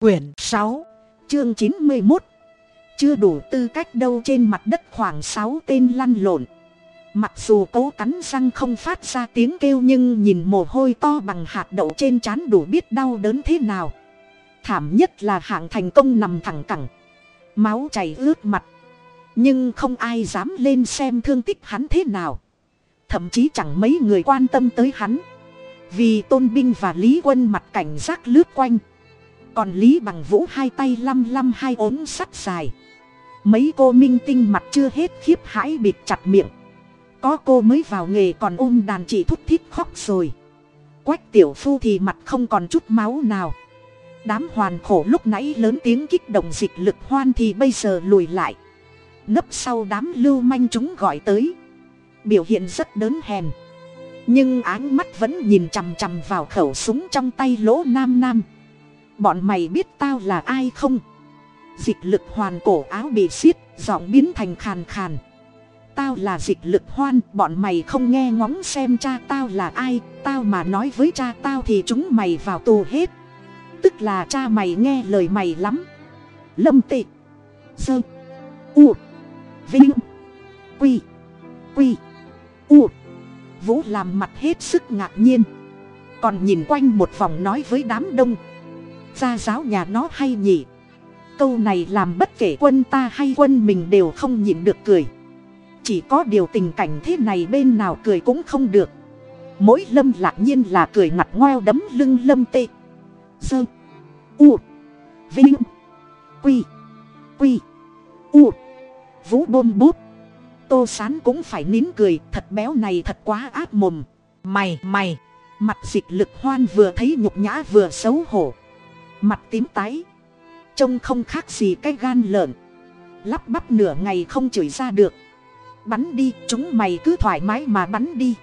quyển sáu, chương chín mươi một chưa đủ tư cách đâu trên mặt đất khoảng sáu tên lăn lộn. Mặc dù cố cắn răng không phát ra tiếng kêu nhưng nhìn mồ hôi to bằng hạt đậu trên trán đủ biết đau đớn thế nào. Thảm nhất là hạng thành công nằm thẳng cẳng. Máu chảy ướt mặt. Nhưng không ai dám lên xem thương tích hắn thế nào. Thậm chí chẳng mấy người quan tâm tới hắn. Vì tôn binh và lý quân mặt cảnh giác lướt quanh còn lý bằng vũ hai tay lăm lăm hai ốm sắt dài. Mấy cô minh tinh mặt chưa hết khiếp hãi bịt chặt miệng. Có cô mới vào nghề còn ôm đàn chị thút thít khóc rồi. Quách tiểu phu thì mặt không còn chút máu nào. Đám hoàn khổ lúc nãy lớn tiếng kích động dịch lực hoan thì bây giờ lùi lại. Nấp sau đám lưu manh chúng gọi tới. Biểu hiện rất đớn hèn. Nhưng áng mắt vẫn nhìn chằm chằm vào khẩu súng trong tay lỗ nam nam bọn mày biết tao là ai không? Dịch lực hoàn cổ áo bị xiết, giọng biến thành khàn khàn. Tao là dịch lực hoan, bọn mày không nghe ngóng xem cha tao là ai, tao mà nói với cha tao thì chúng mày vào tù hết. Tức là cha mày nghe lời mày lắm. Lâm tị, sơ, u, vinh, quy quy, u. Vũ làm mặt hết sức ngạc nhiên. Còn nhìn quanh một vòng nói với đám đông gia giáo nhà nó hay nhỉ? Câu này làm bất kể quân ta hay quân mình đều không nhịn được cười. Chỉ có điều tình cảnh thế này bên nào cười cũng không được. Mỗi lâm lạc nhiên là cười ngặt ngoeo đấm lưng lâm tê. Sơ, u, vinh, quy quy, u, vũ bôm bút. Tô sán cũng phải nín cười, thật béo này thật quá ác mồm. Mày mày, mặt dịch lực hoan vừa thấy nhục nhã vừa xấu hổ mặt tím tái. Trông không khác gì cái gan lợn. Lắp bắp nửa ngày không chửi ra được. Bắn đi, chúng mày cứ thoải mái mà bắn đi.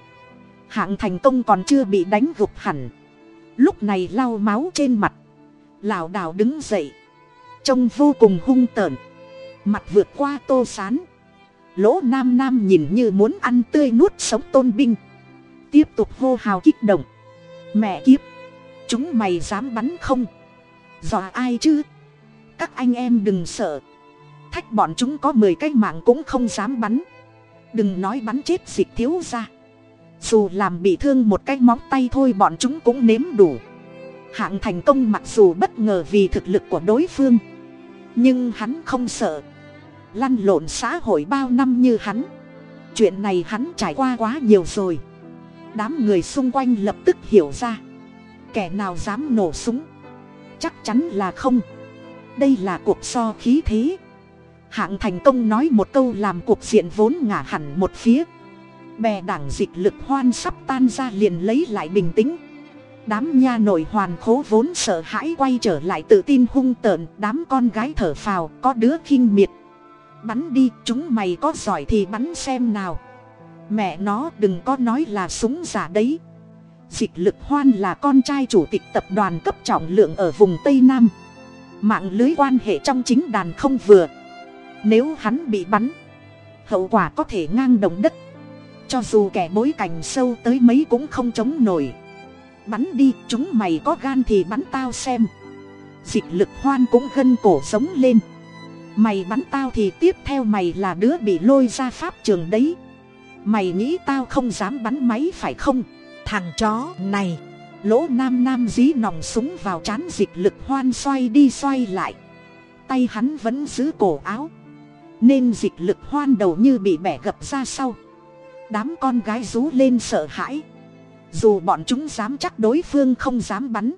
Hạng thành công còn chưa bị đánh gục hẳn. Lúc này lau máu trên mặt. Lảo đảo đứng dậy. Trông vô cùng hung tợn. Mặt vượt qua tô sán. Lỗ nam nam nhìn như muốn ăn tươi nuốt sống tôn binh. Tiếp tục hô hào kích động. Mẹ kiếp. Chúng mày dám bắn không? Dọa ai chứ? Các anh em đừng sợ. Thách bọn chúng có mười cái mạng cũng không dám bắn. Đừng nói bắn chết dịch thiếu ra dù làm bị thương một cái móng tay thôi bọn chúng cũng nếm đủ. Hạng thành công mặc dù bất ngờ vì thực lực của đối phương. Nhưng hắn không sợ. Lăn lộn xã hội bao năm như hắn. Chuyện này hắn trải qua quá nhiều rồi. Đám người xung quanh lập tức hiểu ra. Kẻ nào dám nổ súng? Chắc chắn là không. Đây là cuộc so khí thế. Hạng thành công nói một câu làm cuộc diện vốn ngả hẳn một phía. Bè đảng dịch lực hoan sắp tan ra liền lấy lại bình tĩnh. Đám nha nội hoàn khố vốn sợ hãi quay trở lại tự tin hung tợn, đám con gái thở phào, có đứa khinh miệt. Bắn đi, chúng mày có giỏi thì bắn xem nào. Mẹ nó, đừng có nói là súng giả đấy dịch lực hoan là con trai chủ tịch tập đoàn cấp trọng lượng ở vùng tây nam. Mạng lưới quan hệ trong chính đàn không vừa. Nếu hắn bị bắn, hậu quả có thể ngang đồng đất. Cho dù kẻ bối cảnh sâu tới mấy cũng không chống nổi. Bắn đi, chúng mày có gan thì bắn tao xem. Dịch lực hoan cũng gân cổ sống lên. Mày bắn tao thì tiếp theo mày là đứa bị lôi ra pháp trường đấy. Mày nghĩ tao không dám bắn máy phải không? Thằng chó này. Lỗ nam nam dí nòng súng vào chán dịch lực hoan xoay đi xoay lại. Tay hắn vẫn giữ cổ áo. Nên dịch lực hoan đầu như bị bẻ gập ra sau. Đám con gái rú lên sợ hãi. Dù bọn chúng dám chắc đối phương không dám bắn.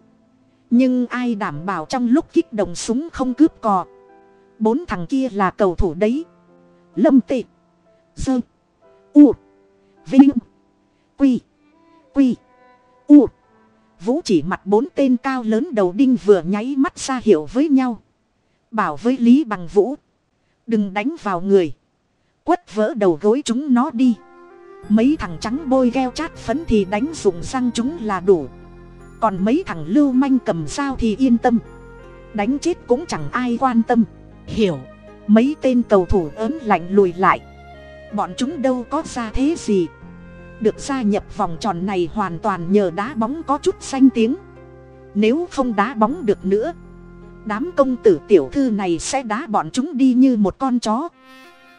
Nhưng ai đảm bảo trong lúc kích động súng không cướp cò? Bốn thằng kia là cầu thủ đấy. Lâm tị, dơ, u, vinh, quy quy. U. Vũ chỉ mặt bốn tên cao lớn đầu đinh vừa nháy mắt ra hiệu với nhau. Bảo với lý bằng vũ. Đừng đánh vào người. Quất vỡ đầu gối chúng nó đi. Mấy thằng trắng bôi gheo chát phấn thì đánh dùng răng chúng là đủ. Còn mấy thằng lưu manh cầm dao thì yên tâm. Đánh chết cũng chẳng ai quan tâm. Hiểu. Mấy tên cầu thủ ớn lạnh lùi lại. Bọn chúng đâu có ra thế gì được gia nhập vòng tròn này hoàn toàn nhờ đá bóng có chút xanh tiếng. Nếu không đá bóng được nữa, đám công tử tiểu thư này sẽ đá bọn chúng đi như một con chó.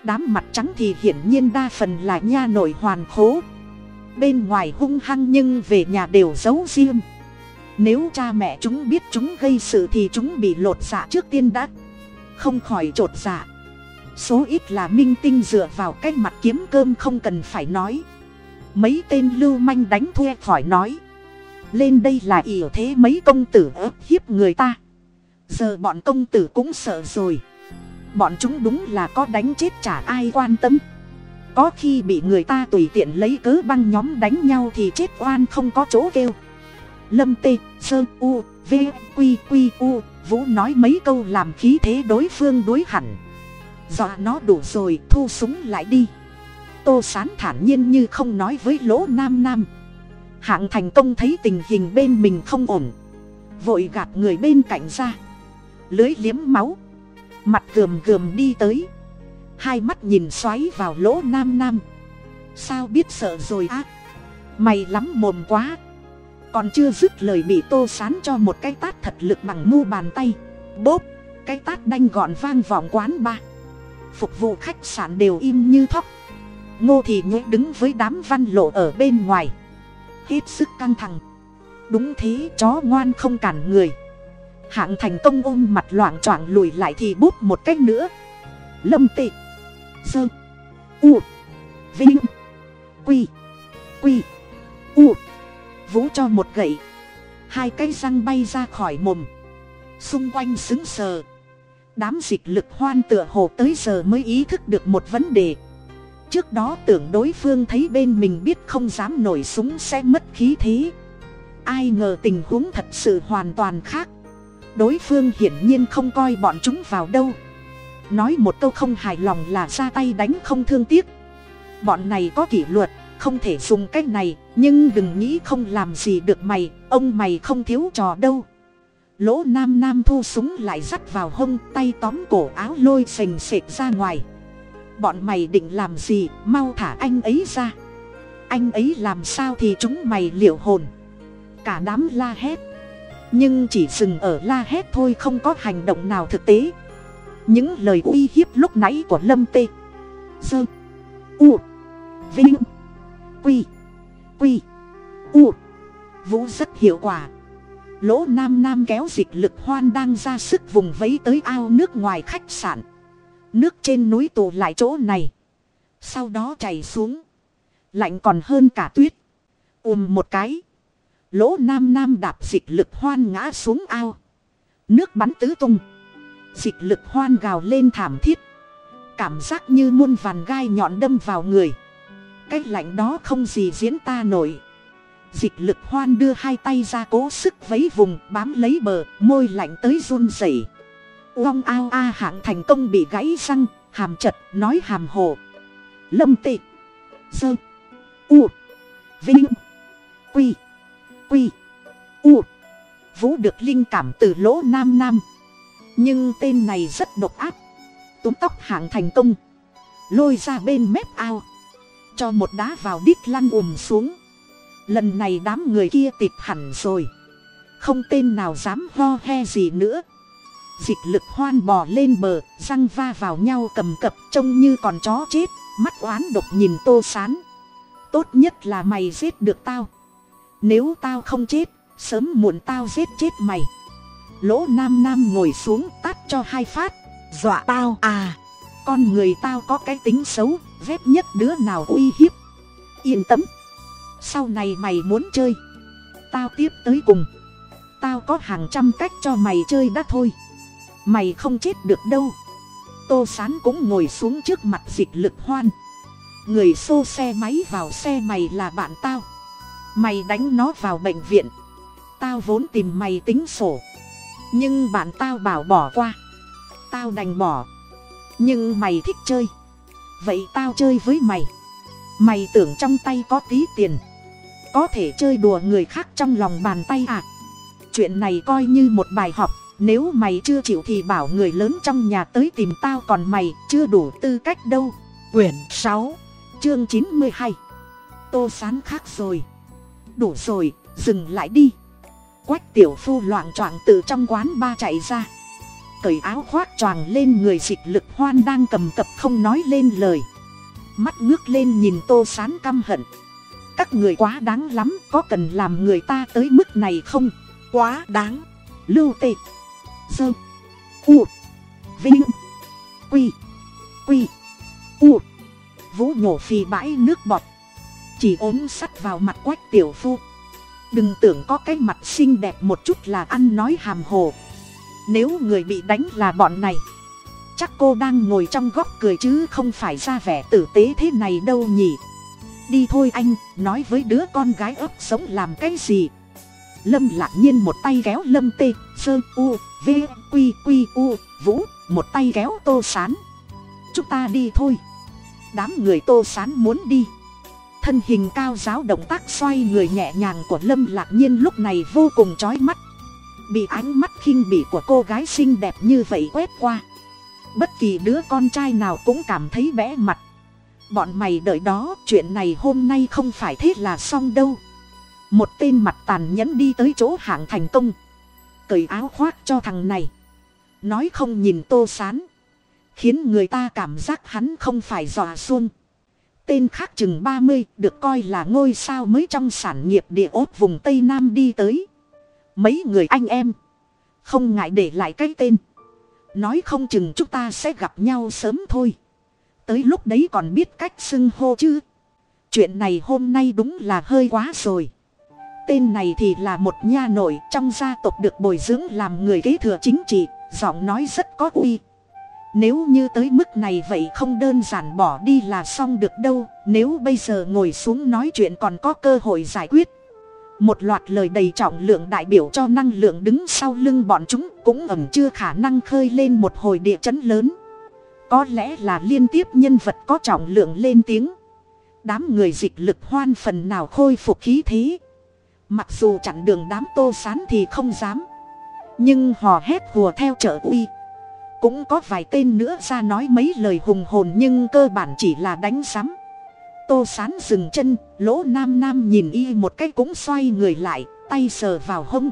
Đám mặt trắng thì hiển nhiên đa phần là nha nội hoàn khố bên ngoài hung hăng nhưng về nhà đều giấu riêng. Nếu cha mẹ chúng biết chúng gây sự thì chúng bị lột dạ trước tiên đã. Không khỏi t r ộ t dạ. Số ít là minh tinh dựa vào cái mặt kiếm cơm không cần phải nói mấy tên lưu manh đánh thuê khỏi nói. Lên đây là ỉa thế mấy công tử ức hiếp người ta. Giờ bọn công tử cũng sợ rồi. Bọn chúng đúng là có đánh chết chả ai quan tâm. Có khi bị người ta tùy tiện lấy cớ băng nhóm đánh nhau thì chết oan không có chỗ kêu. Lâm tê, sơ, u, v q quy, u, vũ nói mấy câu làm khí thế đối phương đối hẳn. Dọa nó đủ rồi, thu súng lại đi tô sán thản nhiên như không nói với lỗ nam nam. Hạng thành công thấy tình hình bên mình không ổn. Vội gạt người bên cạnh ra. Lưới liếm máu. Mặt gườm gườm đi tới. Hai mắt nhìn xoáy vào lỗ nam nam. Sao biết sợ rồi á? Mày lắm mồm quá. Còn chưa dứt lời bị tô sán cho một cái tát thật lực bằng mu bàn tay. Bốp, cái tát đanh gọn vang vọng quán ba. Phục vụ khách sạn đều im như thóc ngô thì nhũ đứng với đám văn lộ ở bên ngoài. Hết sức căng thẳng. Đúng thế, chó ngoan không cản người. Hạng thành công ôm mặt loảng choạng lùi lại thì bút một cách nữa. Lâm tị. Sơ. U. Vinh. Quy. Quy. U. Vũ cho một gậy. Hai cái răng bay ra khỏi mồm. Xung quanh xứng sờ. Đám dịch lực hoan tựa hồ tới giờ mới ý thức được một vấn đề trước đó tưởng đối phương thấy bên mình biết không dám nổi súng sẽ mất khí thế. Ai ngờ tình huống thật sự hoàn toàn khác. Đối phương hiển nhiên không coi bọn chúng vào đâu. Nói một câu không hài lòng là ra tay đánh không thương tiếc. Bọn này có kỷ luật, không thể dùng cách này, nhưng đừng nghĩ không làm gì được mày, ông mày không thiếu trò đâu. Lỗ nam nam thu súng lại dắt vào hông, tay tóm cổ áo lôi sềnh sệt ra ngoài bọn mày định làm gì, mau thả anh ấy ra. Anh ấy làm sao thì chúng mày liệu hồn. Cả đám la hét. Nhưng chỉ dừng ở la hét thôi, không có hành động nào thực tế. Những lời uy hiếp lúc nãy của lâm tê. Dơ. U. Vinh. Quy. Quy. U. Vũ rất hiệu quả. Lỗ nam nam kéo dịch lực hoan đang ra sức vùng vấy tới ao nước ngoài khách sạn nước trên núi tù lại chỗ này. Sau đó chảy xuống. Lạnh còn hơn cả tuyết. Ùm một cái. Lỗ nam nam đạp dịch lực hoan ngã xuống ao. Nước bắn tứ tung. Dịch lực hoan gào lên thảm thiết. Cảm giác như muôn vàn gai nhọn đâm vào người. Cái lạnh đó không gì diễn ta nổi. Dịch lực hoan đưa hai tay ra cố sức vấy vùng, bám lấy bờ, môi lạnh tới run rẩy uong ao a hạng thành công bị gãy răng, hàm chật, nói hàm hồ. Lâm tị. Dơ. U. Vinh. Quy. Quy. U. Vũ được linh cảm từ lỗ nam nam. Nhưng tên này rất độc ác. Túm tóc hạng thành công. Lôi ra bên mép ao. Cho một đá vào đít lăn ùm xuống. Lần này đám người kia tịt hẳn rồi. Không tên nào dám ho he gì nữa dịch lực hoan bò lên bờ, răng va vào nhau cầm cập trông như còn chó chết, mắt oán độc nhìn tô sán. Tốt nhất là mày giết được tao. Nếu tao không chết, sớm muộn tao giết chết mày. Lỗ nam nam ngồi xuống tát cho hai phát. Dọa tao à con người tao có cái tính xấu, ghét nhất đứa nào uy hiếp. Yên tâm, sau này mày muốn chơi, tao tiếp tới cùng. Tao có hàng trăm cách cho mày chơi đã thôi mày không chết được đâu. Tô sán cũng ngồi xuống trước mặt dịch lực hoan. Người xô xe máy vào xe mày là bạn tao. Mày đánh nó vào bệnh viện. Tao vốn tìm mày tính sổ. Nhưng bạn tao bảo bỏ qua. Tao đành bỏ. Nhưng mày thích chơi. Vậy tao chơi với mày. Mày tưởng trong tay có tí tiền. Có thể chơi đùa người khác trong lòng bàn tay à. Chuyện này coi như một bài học nếu mày chưa chịu thì bảo người lớn trong nhà tới tìm tao còn mày chưa đủ tư cách đâu. Quyển sáu, chương chín mươi hai. Tô sán khác rồi. Đủ rồi, dừng lại đi. Quách tiểu phu loạng choạng từ trong quán ba chạy ra. Cởi áo khoác choàng lên người dịch lực hoan đang cầm cập không nói lên lời. Mắt ngước lên nhìn tô sán căm hận. Các người quá đáng lắm, có cần làm người ta tới mức này không? Quá đáng. Lưu tê sơ. U. Vinh. Quy. Quy. U. Vũ nhổ phì bãi nước bọt. Chỉ ốm sắt vào mặt quách tiểu phu. Đừng tưởng có cái mặt xinh đẹp một chút là ăn nói hàm hồ. Nếu người bị đánh là bọn này. Chắc cô đang ngồi trong góc cười chứ không phải ra vẻ tử tế thế này đâu nhỉ. Đi thôi anh, nói với đứa con gái ấp sống làm cái gì? Lâm lạc nhiên một tay kéo lâm tê, sơ, u, v, q q, u, vũ, một tay kéo tô sán. Chúng ta đi thôi. Đám người tô sán muốn đi. Thân hình cao giáo động tác xoay người nhẹ nhàng của lâm lạc nhiên lúc này vô cùng trói mắt. Bị ánh mắt khinh bỉ của cô gái xinh đẹp như vậy quét qua. Bất kỳ đứa con trai nào cũng cảm thấy bẽ mặt. Bọn mày đợi đó, chuyện này hôm nay không phải thế là xong đâu một tên mặt tàn nhẫn đi tới chỗ hạng thành công. Cởi áo khoác cho thằng này. Nói không nhìn tô sán. Khiến người ta cảm giác hắn không phải dọa xuông. Tên khác chừng ba mươi, được coi là ngôi sao mới trong sản nghiệp địa ốt vùng tây nam đi tới. Mấy người anh em. Không ngại để lại cái tên. Nói không chừng chúng ta sẽ gặp nhau sớm thôi. Tới lúc đấy còn biết cách xưng hô chứ. Chuyện này hôm nay đúng là hơi quá rồi tên này thì là một nha nội, trong gia tộc được bồi dưỡng làm người kế thừa chính trị, giọng nói rất có uy. Nếu như tới mức này vậy không đơn giản bỏ đi là xong được đâu, nếu bây giờ ngồi xuống nói chuyện còn có cơ hội giải quyết. Một loạt lời đầy trọng lượng đại biểu cho năng lượng đứng sau lưng bọn chúng cũng ẩm chưa khả năng khơi lên một hồi địa chấn lớn. Có lẽ là liên tiếp nhân vật có trọng lượng lên tiếng. Đám người dịch lực hoan phần nào khôi phục khí thế mặc dù chặn đường đám tô sán thì không dám. Nhưng hò hét hùa theo trợ uy. Cũng có vài tên nữa ra nói mấy lời hùng hồn nhưng cơ bản chỉ là đánh sắm tô sán dừng chân, lỗ nam nam nhìn y một cái cũng xoay người lại, tay sờ vào hông.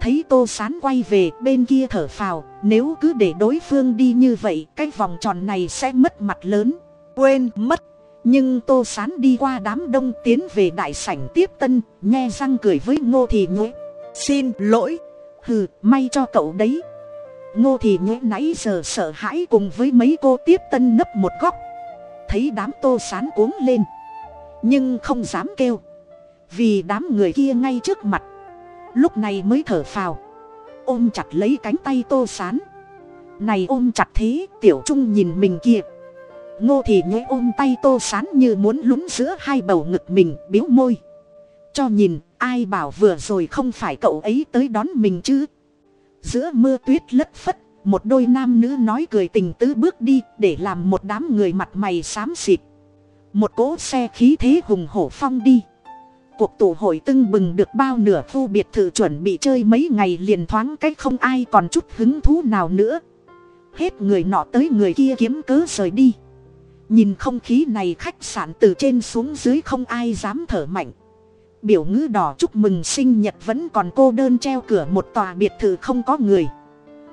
Thấy tô sán quay về, bên kia thở phào, nếu cứ để đối phương đi như vậy, cái vòng tròn này sẽ mất mặt lớn. Quên, mất nhưng tô sán đi qua đám đông tiến về đại sảnh tiếp tân, nghe răng cười với ngô thì nhuế xin lỗi, hừ, may cho cậu đấy. Ngô thì nhuế nãy giờ sợ hãi cùng với mấy cô tiếp tân nấp một góc. Thấy đám tô sán cuống lên, nhưng không dám kêu, vì đám người kia ngay trước mặt. Lúc này mới thở phào, ôm chặt lấy cánh tay tô sán. Này ôm chặt thế, tiểu trung nhìn mình kia ngô thì nhớ ôm tay tô sán như muốn lún giữa hai bầu ngực mình, biếu môi. Cho nhìn, ai bảo vừa rồi không phải cậu ấy tới đón mình chứ? Giữa mưa tuyết lất phất, một đôi nam nữ nói cười tình tứ bước đi để làm một đám người mặt mày xám xịt. Một cỗ xe khí thế hùng hổ phong đi. Cuộc tụ hội tưng bừng được bao nửa khu biệt thự chuẩn bị chơi mấy ngày liền thoáng cách không ai còn chút hứng thú nào nữa. Hết người nọ tới người kia kiếm cớ rời đi nhìn không khí này khách sạn từ trên xuống dưới không ai dám thở mạnh. Biểu ngữ đỏ chúc mừng sinh nhật vẫn còn cô đơn treo cửa một tòa biệt thự không có người.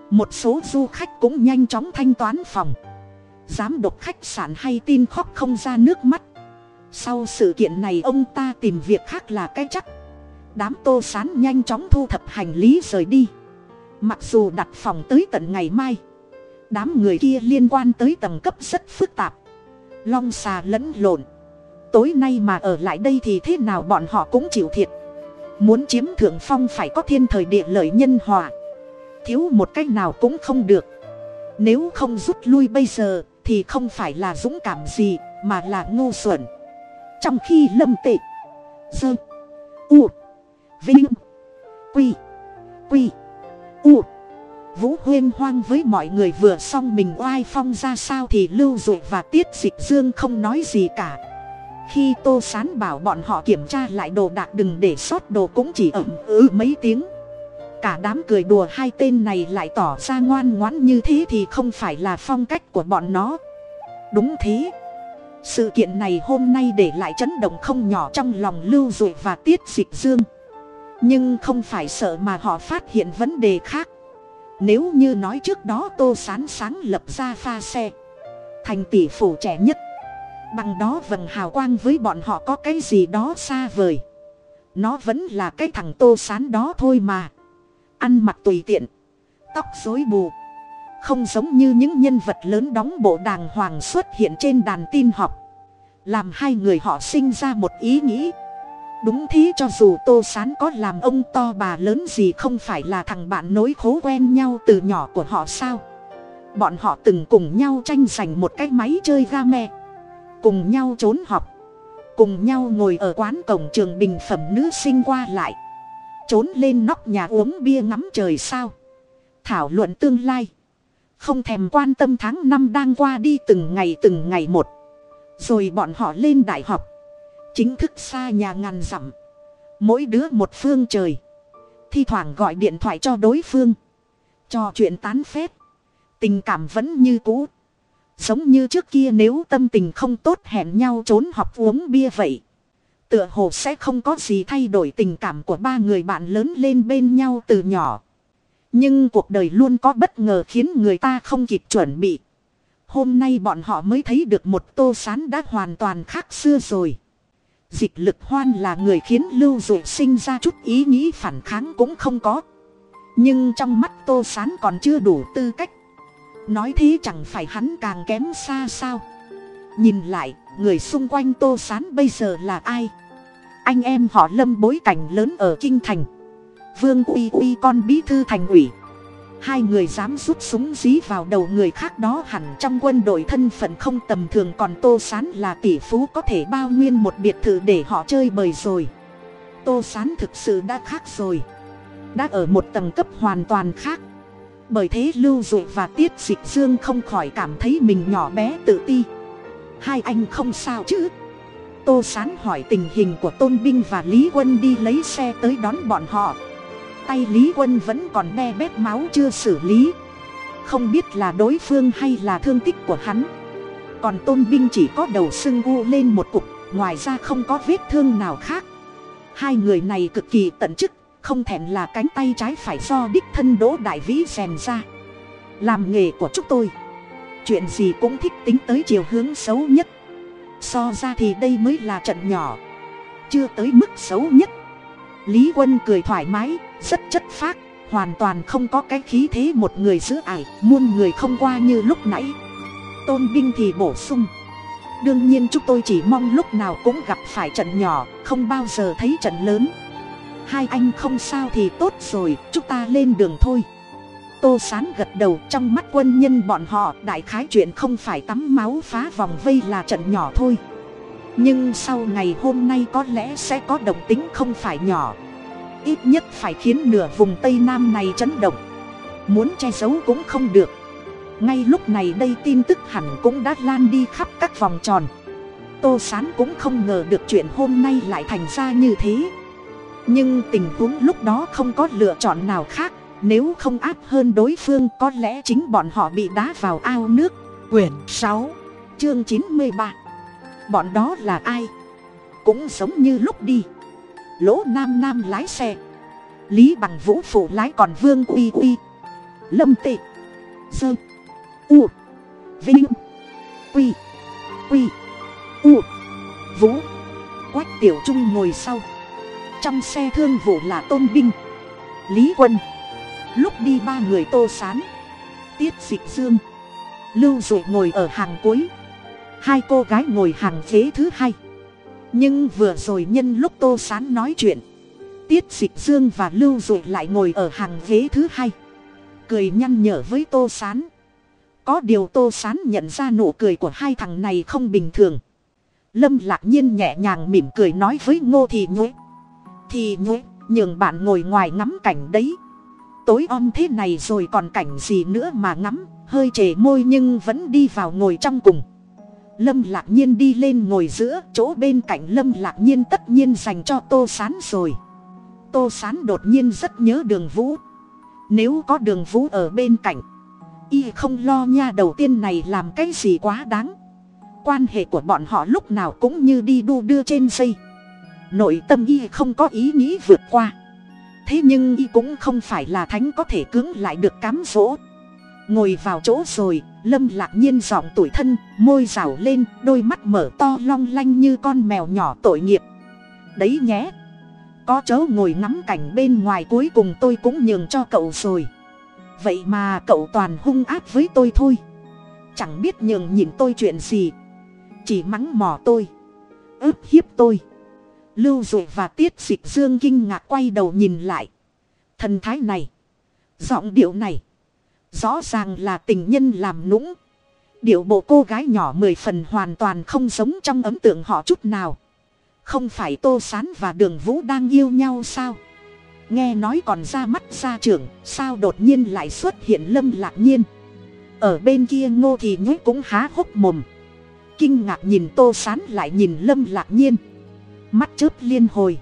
Một số du khách cũng nhanh chóng thanh toán phòng. Giám đốc khách sạn hay tin khóc không ra nước mắt. Sau sự kiện này ông ta tìm việc khác là cái chắc. Đám tô sán nhanh chóng thu thập hành lý rời đi. Mặc dù đặt phòng tới tận ngày mai, đám người kia liên quan tới tầng cấp rất phức tạp long xà lẫn lộn. Tối nay mà ở lại đây thì thế nào bọn họ cũng chịu thiệt. Muốn chiếm thượng phong phải có thiên thời địa lợi nhân hòa. Thiếu một cách nào cũng không được. Nếu không rút lui bây giờ thì không phải là dũng cảm gì, mà là ngu xuẩn. Trong khi lâm tệ, dơ, u, vinh, quy quy, u vũ huyên hoang với mọi người vừa xong mình oai phong ra sao thì lưu dụ và tiết dịch dương không nói gì cả. Khi tô sán bảo bọn họ kiểm tra lại đồ đạc đừng để sót đồ cũng chỉ ẩm ừ mấy tiếng. Cả đám cười đùa hai tên này lại tỏ ra ngoan ngoãn như thế thì không phải là phong cách của bọn nó. Đúng thế. Sự kiện này hôm nay để lại chấn động không nhỏ trong lòng lưu dụ và tiết dịch dương. Nhưng không phải sợ mà họ phát hiện vấn đề khác nếu như nói trước đó tô sán sáng lập ra pha xe, thành tỷ phủ trẻ nhất, bằng đó vầng hào quang với bọn họ có cái gì đó xa vời. Nó vẫn là cái thằng tô sán đó thôi mà. Ăn mặc tùy tiện, tóc rối bù, không giống như những nhân vật lớn đóng bộ đàng hoàng xuất hiện trên đàn tin học. Làm hai người họ sinh ra một ý nghĩ đúng thế cho dù tô sán có làm ông to bà lớn gì không phải là thằng bạn nối khố quen nhau từ nhỏ của họ sao? Bọn họ từng cùng nhau tranh giành một cái máy chơi ga me, cùng nhau trốn học, cùng nhau ngồi ở quán cổng trường bình phẩm nữ sinh qua lại, trốn lên nóc nhà uống bia ngắm trời sao? Thảo luận tương lai, không thèm quan tâm tháng năm đang qua đi từng ngày từng ngày một, rồi bọn họ lên đại học chính thức xa nhà ngàn dặm. Mỗi đứa một phương trời. Thi thoảng gọi điện thoại cho đối phương. Trò chuyện tán phét. Tình cảm vẫn như cũ. Giống như trước kia nếu tâm tình không tốt hẹn nhau trốn học uống bia vậy. Tựa hồ sẽ không có gì thay đổi tình cảm của ba người bạn lớn lên bên nhau từ nhỏ. Nhưng cuộc đời luôn có bất ngờ khiến người ta không kịp chuẩn bị. Hôm nay bọn họ mới thấy được một tô sán đã hoàn toàn khác xưa rồi dịch lực hoan là người khiến lưu dụ sinh ra chút ý nghĩ phản kháng cũng không có. Nhưng trong mắt tô sán còn chưa đủ tư cách. Nói thế chẳng phải hắn càng kém xa sao? Nhìn lại, người xung quanh tô sán bây giờ là ai? Anh em họ lâm bối cảnh lớn ở kinh thành. Vương uy uy con bí thư thành ủy hai người dám rút súng dí vào đầu người khác đó hẳn trong quân đội thân phận không tầm thường còn tô sán là tỷ phú có thể bao nguyên một biệt thự để họ chơi bời rồi. Tô sán thực sự đã khác rồi. Đã ở một tầng cấp hoàn toàn khác. Bởi thế lưu dụ và tiết dịch dương không khỏi cảm thấy mình nhỏ bé tự ti. Hai anh không sao chứ? Tô sán hỏi tình hình của tôn binh và lý quân đi lấy xe tới đón bọn họ tay lý quân vẫn còn be bét máu chưa xử lý. Không biết là đối phương hay là thương tích của hắn. Còn tôn binh chỉ có đầu sưng u lên một cục, ngoài ra không có vết thương nào khác. Hai người này cực kỳ tận chức, không thèm là cánh tay trái phải do đích thân đỗ đại vĩ rèn ra. Làm nghề của chúng tôi. Chuyện gì cũng thích tính tới chiều hướng xấu nhất. So ra thì đây mới là trận nhỏ. Chưa tới mức xấu nhất lý quân cười thoải mái, rất chất phác, hoàn toàn không có cái khí thế một người giữ ải, muôn người không qua như lúc nãy. Tôn binh thì bổ sung, đương nhiên chúng tôi chỉ mong lúc nào cũng gặp phải trận nhỏ, không bao giờ thấy trận lớn. Hai anh không sao thì tốt rồi, chúng ta lên đường thôi. Tô sán gật đầu, trong mắt quân nhân bọn họ, đại khái chuyện không phải tắm máu phá vòng vây là trận nhỏ thôi nhưng sau ngày hôm nay có lẽ sẽ có động tính không phải nhỏ. Ít nhất phải khiến nửa vùng tây nam này chấn động. Muốn che giấu cũng không được. Ngay lúc này đây tin tức hẳn cũng đã lan đi khắp các vòng tròn. Tô sán cũng không ngờ được chuyện hôm nay lại thành ra như thế. Nhưng tình huống lúc đó không có lựa chọn nào khác. Nếu không áp hơn đối phương, có lẽ chính bọn họ bị đá vào ao nước. Quyển sáu, chương chín mươi ba bọn đó là ai? Cũng giống như lúc đi. Lỗ nam nam lái xe. Lý bằng vũ phụ lái còn vương uy uy lâm tị. Sơ u. Vinh. Quy. Quy. U. Vũ. Quách tiểu trung ngồi sau. Trong xe thương vụ là tôn binh. Lý quân. Lúc đi ba người tô sán. Tiết dịch dương. Lưu dụ ngồi ở hàng cuối hai cô gái ngồi hàng ghế thứ hai. Nhưng vừa rồi nhân lúc tô sán nói chuyện, tiết dịch dương và lưu dụ lại ngồi ở hàng ghế thứ hai. Cười nhăn nhở với tô sán. Có điều tô sán nhận ra nụ cười của hai thằng này không bình thường. Lâm lạc nhiên nhẹ nhàng mỉm cười nói với ngô thì nhuế. Thì nhuế, nhường bạn ngồi ngoài ngắm cảnh đấy. Tối om thế này rồi còn cảnh gì nữa mà ngắm, hơi trề môi nhưng vẫn đi vào ngồi trong cùng lâm lạc nhiên đi lên ngồi giữa chỗ bên cạnh lâm lạc nhiên tất nhiên dành cho tô sán rồi. Tô sán đột nhiên rất nhớ đường vũ. Nếu có đường vũ ở bên cạnh, y không lo nha đầu tiên này làm cái gì quá đáng. Quan hệ của bọn họ lúc nào cũng như đi đu đưa trên dây. Nội tâm y không có ý nghĩ vượt qua. Thế nhưng y cũng không phải là thánh có thể cưỡng lại được cám dỗ. Ngồi vào chỗ rồi lâm lạc nhiên giọng tuổi thân, môi rào lên, đôi mắt mở to long lanh như con mèo nhỏ tội nghiệp. Đấy nhé, có chớ ngồi ngắm cảnh bên ngoài cuối cùng tôi cũng nhường cho cậu rồi. Vậy mà cậu toàn hung ác với tôi thôi. Chẳng biết nhường nhìn tôi chuyện gì. Chỉ mắng mỏ tôi ức hiếp tôi. Lưu dụ và tiết dịch dương kinh ngạc quay đầu nhìn lại. Thần thái này, giọng điệu này rõ ràng là tình nhân làm nũng. Điệu bộ cô gái nhỏ mười phần hoàn toàn không giống trong ấn tượng họ chút nào. Không phải tô sán và đường vũ đang yêu nhau sao? Nghe nói còn ra mắt ra trưởng, sao đột nhiên lại xuất hiện lâm lạc nhiên? Ở bên kia ngô thì nhúc cũng há hốc mồm. Kinh ngạc nhìn tô sán lại nhìn lâm lạc nhiên. Mắt chớp liên hồi.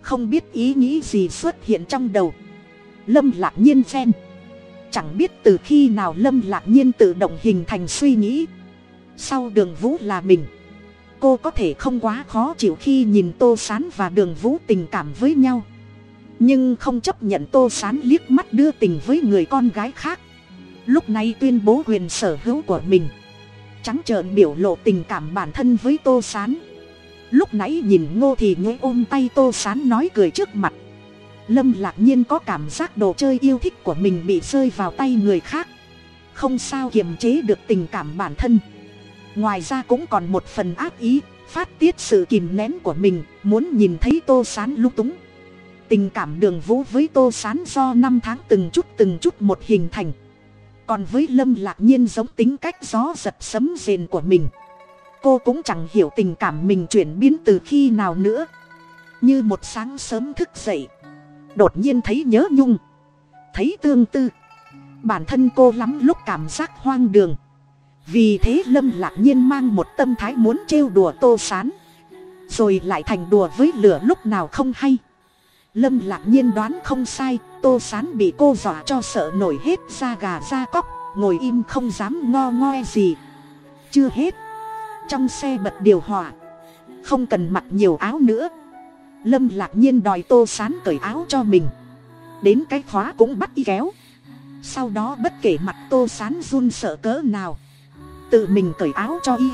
Không biết ý nghĩ gì xuất hiện trong đầu. Lâm lạc nhiên xen chẳng biết từ khi nào lâm lạc nhiên tự động hình thành suy nghĩ. Sau đường vũ là mình, cô có thể không quá khó chịu khi nhìn tô sán và đường vũ tình cảm với nhau. Nhưng không chấp nhận tô sán liếc mắt đưa tình với người con gái khác. Lúc này tuyên bố quyền sở hữu của mình. Trắng trợn biểu lộ tình cảm bản thân với tô sán. Lúc nãy nhìn ngô thì nhối ôm tay tô sán nói cười trước mặt lâm lạc nhiên có cảm giác đồ chơi yêu thích của mình bị rơi vào tay người khác. Không sao kiềm chế được tình cảm bản thân. Ngoài ra cũng còn một phần ác ý, phát tiết sự kìm nén của mình, muốn nhìn thấy tô sán lung túng. Tình cảm đường vũ với tô sán do năm tháng từng chút từng chút một hình thành. Còn với lâm lạc nhiên giống tính cách gió giật sấm rền của mình. Cô cũng chẳng hiểu tình cảm mình chuyển biến từ khi nào nữa. Như một sáng sớm thức dậy đột nhiên thấy nhớ nhung. Thấy tương tư. Bản thân cô lắm lúc cảm giác hoang đường. Vì thế lâm lạc nhiên mang một tâm thái muốn trêu đùa tô sán. Rồi lại thành đùa với lửa lúc nào không hay. Lâm lạc nhiên đoán không sai, tô sán bị cô dọa cho sợ nổi hết da gà da cóc, ngồi im không dám ngo ngoe gì. Chưa hết. Trong xe bật điều hòa. Không cần mặc nhiều áo nữa lâm lạc nhiên đòi tô sán cởi áo cho mình. Đến cái khóa cũng bắt y kéo. Sau đó bất kể mặt tô sán run sợ cỡ nào. Tự mình cởi áo cho y.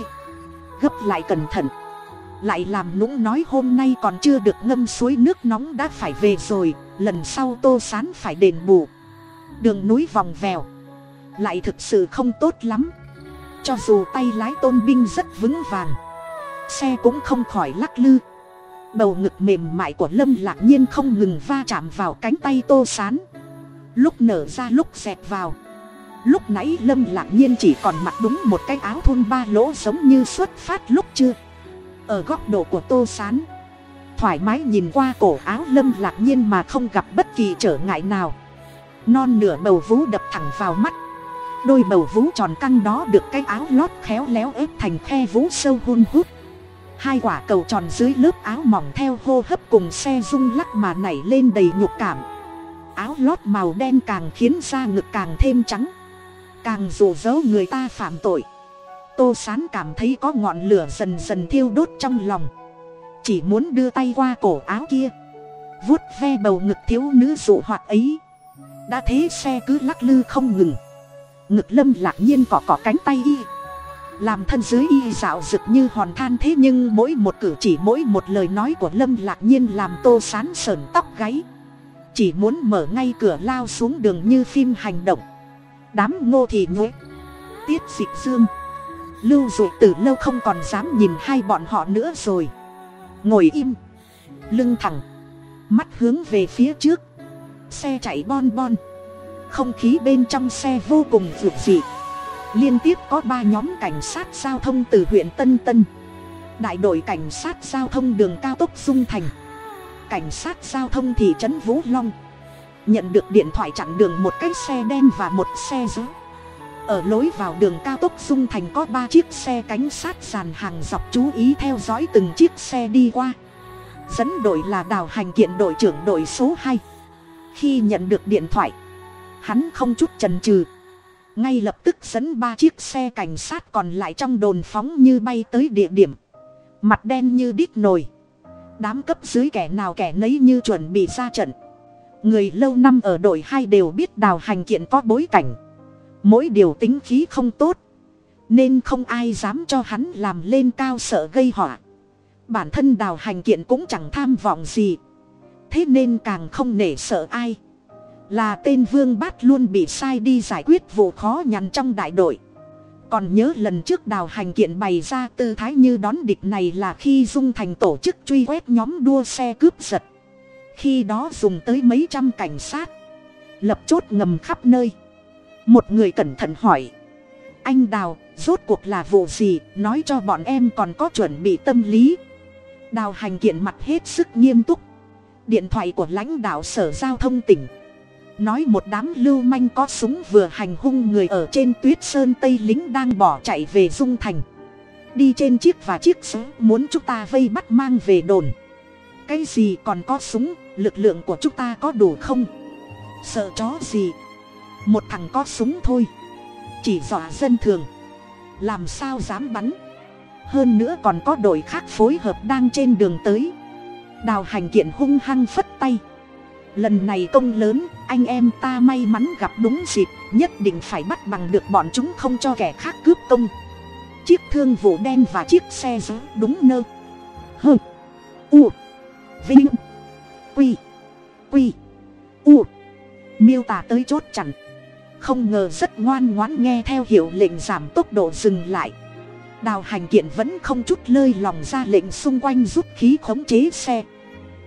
Gấp lại cẩn thận. Lại làm nũng nói hôm nay còn chưa được ngâm suối nước nóng đã phải về rồi, lần sau tô sán phải đền bù. Đường núi vòng vèo. Lại thực sự không tốt lắm. Cho dù tay lái tôn binh rất vững vàng, xe cũng không khỏi lắc lư bầu ngực mềm mại của lâm lạc nhiên không ngừng va chạm vào cánh tay tô sán. Lúc nở ra lúc dẹt vào. Lúc nãy lâm lạc nhiên chỉ còn mặc đúng một cái áo thun ba lỗ giống như xuất phát lúc chưa. Ở góc độ của tô sán, thoải mái nhìn qua cổ áo lâm lạc nhiên mà không gặp bất kỳ trở ngại nào. Non nửa bầu vú đập thẳng vào mắt. Đôi bầu vú tròn căng đó được cái áo lót khéo léo ép thành khe vú sâu hun hút hai quả cầu tròn dưới lớp áo mỏng theo hô hấp cùng xe rung lắc mà nảy lên đầy nhục cảm. Áo lót màu đen càng khiến da ngực càng thêm trắng. Càng rủ rỡ người ta phạm tội. Tô sán cảm thấy có ngọn lửa dần dần thiêu đốt trong lòng. Chỉ muốn đưa tay qua cổ áo kia. Vuốt ve bầu ngực thiếu nữ dụ hoạt ấy. Đã thế xe cứ lắc lư không ngừng. Ngực lâm lạc nhiên cỏ cỏ cánh tay y làm thân dưới y dạo rực như hòn than thế nhưng mỗi một cử chỉ, mỗi một lời nói của lâm lạc nhiên làm tô sán sờn tóc gáy. Chỉ muốn mở ngay cửa lao xuống đường như phim hành động. Đám ngô thì nhuế, tiết dịch dương. Lưu dụ từ lâu không còn dám nhìn hai bọn họ nữa rồi. Ngồi im, lưng thẳng, mắt hướng về phía trước. Xe chạy bon bon, không khí bên trong xe vô cùng ruột dị liên tiếp có ba nhóm cảnh sát giao thông từ huyện tân tân. Đại đội cảnh sát giao thông đường cao tốc dung thành. Cảnh sát giao thông thị trấn vũ long. Nhận được điện thoại chặn đường một cái xe đen và một xe giữ ở lối vào đường cao tốc dung thành có ba chiếc xe cảnh sát dàn hàng dọc chú ý theo dõi từng chiếc xe đi qua. Dẫn đội là đào hành kiện đội trưởng đội số hai. Khi nhận được điện thoại, hắn không chút trần trừ ngay lập tức dẫn ba chiếc xe cảnh sát còn lại trong đồn phóng như bay tới địa điểm. Mặt đen như đít nồi. Đám cấp dưới kẻ nào kẻ nấy như chuẩn bị ra trận. Người lâu năm ở đội hai đều biết đào hành kiện có bối cảnh. Mỗi điều tính khí không tốt. Nên không ai dám cho hắn làm lên cao sợ gây họa. Bản thân đào hành kiện cũng chẳng tham vọng gì. Thế nên càng không nể sợ ai là tên vương bát luôn bị sai đi giải quyết vụ khó nhằn trong đại đội. Còn nhớ lần trước đào hành kiện bày ra tư thái như đón địch này là khi dung thành tổ chức truy quét nhóm đua xe cướp giật. Khi đó dùng tới mấy trăm cảnh sát. Lập chốt ngầm khắp nơi. Một người cẩn thận hỏi. Anh đào, rốt cuộc là vụ gì? Nói cho bọn em còn có chuẩn bị tâm lý. Đào hành kiện mặt hết sức nghiêm túc. Điện thoại của lãnh đạo sở giao thông tỉnh nói một đám lưu manh có súng vừa hành hung người ở trên tuyết sơn tây lính đang bỏ chạy về dung thành. Đi trên chiếc và chiếc súng muốn chúng ta vây bắt mang về đồn. Cái gì còn có súng, lực lượng của chúng ta có đủ không? Sợ chó gì? Một thằng có súng thôi. Chỉ dọa dân thường. Làm sao dám bắn? Hơn nữa còn có đội khác phối hợp đang trên đường tới. Đào hành kiện hung hăng phất tay lần này công lớn, anh em ta may mắn gặp đúng dịp, nhất định phải bắt bằng được bọn chúng không cho kẻ khác cướp công. Chiếc thương vụ đen và chiếc xe giữ đúng nơ hơ u. Vinh. Quy. Quy. U. Miêu tả tới chốt chặn. Không ngờ rất ngoan ngoãn nghe theo hiệu lệnh giảm tốc độ dừng lại. Đào hành kiện vẫn không chút lơi lòng ra lệnh xung quanh giúp khí khống chế xe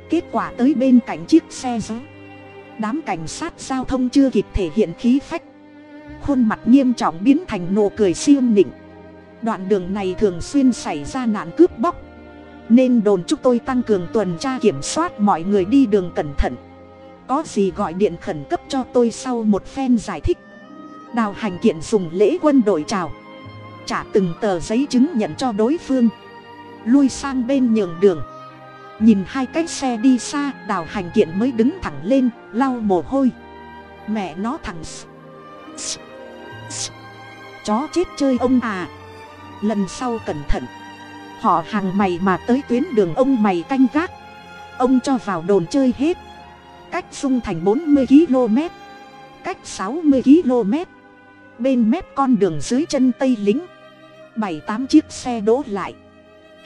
kết quả tới bên cạnh chiếc xe gió. Đám cảnh sát giao thông chưa kịp thể hiện khí phách. Khuôn mặt nghiêm trọng biến thành nụ cười siêu nịnh. Đoạn đường này thường xuyên xảy ra nạn cướp bóc. Nên đồn chúng tôi tăng cường tuần tra kiểm soát mọi người đi đường cẩn thận. Có gì gọi điện khẩn cấp cho tôi sau một phen giải thích. Đào hành kiện dùng lễ quân đội chào. Trả từng tờ giấy chứng nhận cho đối phương. Lui sang bên nhường đường nhìn hai cái xe đi xa, đào hành kiện mới đứng thẳng lên, lau mồ hôi. Mẹ nó thằng chó chết chơi ông à. Lần sau cẩn thận. Họ hàng mày mà tới tuyến đường ông mày canh gác. Ông cho vào đồn chơi hết. Cách xung thành bốn mươi km cách sáu mươi km bên mép con đường dưới chân tây lính. Bảy tám chiếc xe đỗ lại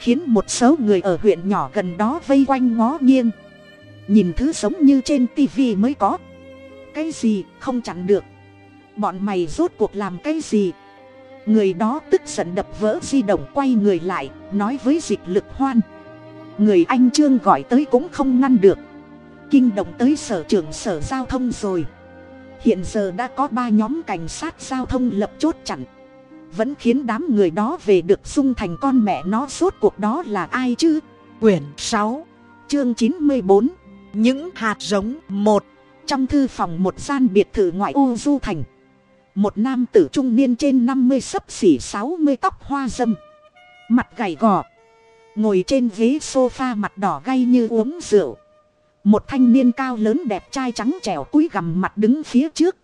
khiến một số người ở huyện nhỏ gần đó vây quanh ngó nghiêng. Nhìn thứ giống như trên tivi mới có. Cái gì không chặn được? Bọn mày rốt cuộc làm cái gì? Người đó tức giận đập vỡ di động quay người lại, nói với dịch lực hoan. Người anh trương gọi tới cũng không ngăn được. Kinh động tới sở trưởng sở giao thông rồi. Hiện giờ đã có ba nhóm cảnh sát giao thông lập chốt chặn vẫn khiến đám người đó về được xung thành con mẹ nó. Suốt cuộc đó là ai chứ? Quyển sáu, chương chín mươi bốn, những hạt giống một. Trong thư phòng một gian biệt thự ngoại ô du thành, một nam tử trung niên trên năm mươi sấp xỉ sáu mươi tóc hoa dâm, mặt gầy gò, ngồi trên ghế sofa mặt đỏ gay như uống rượu. Một thanh niên cao lớn đẹp trai trắng trẻo cúi gằm mặt đứng phía trước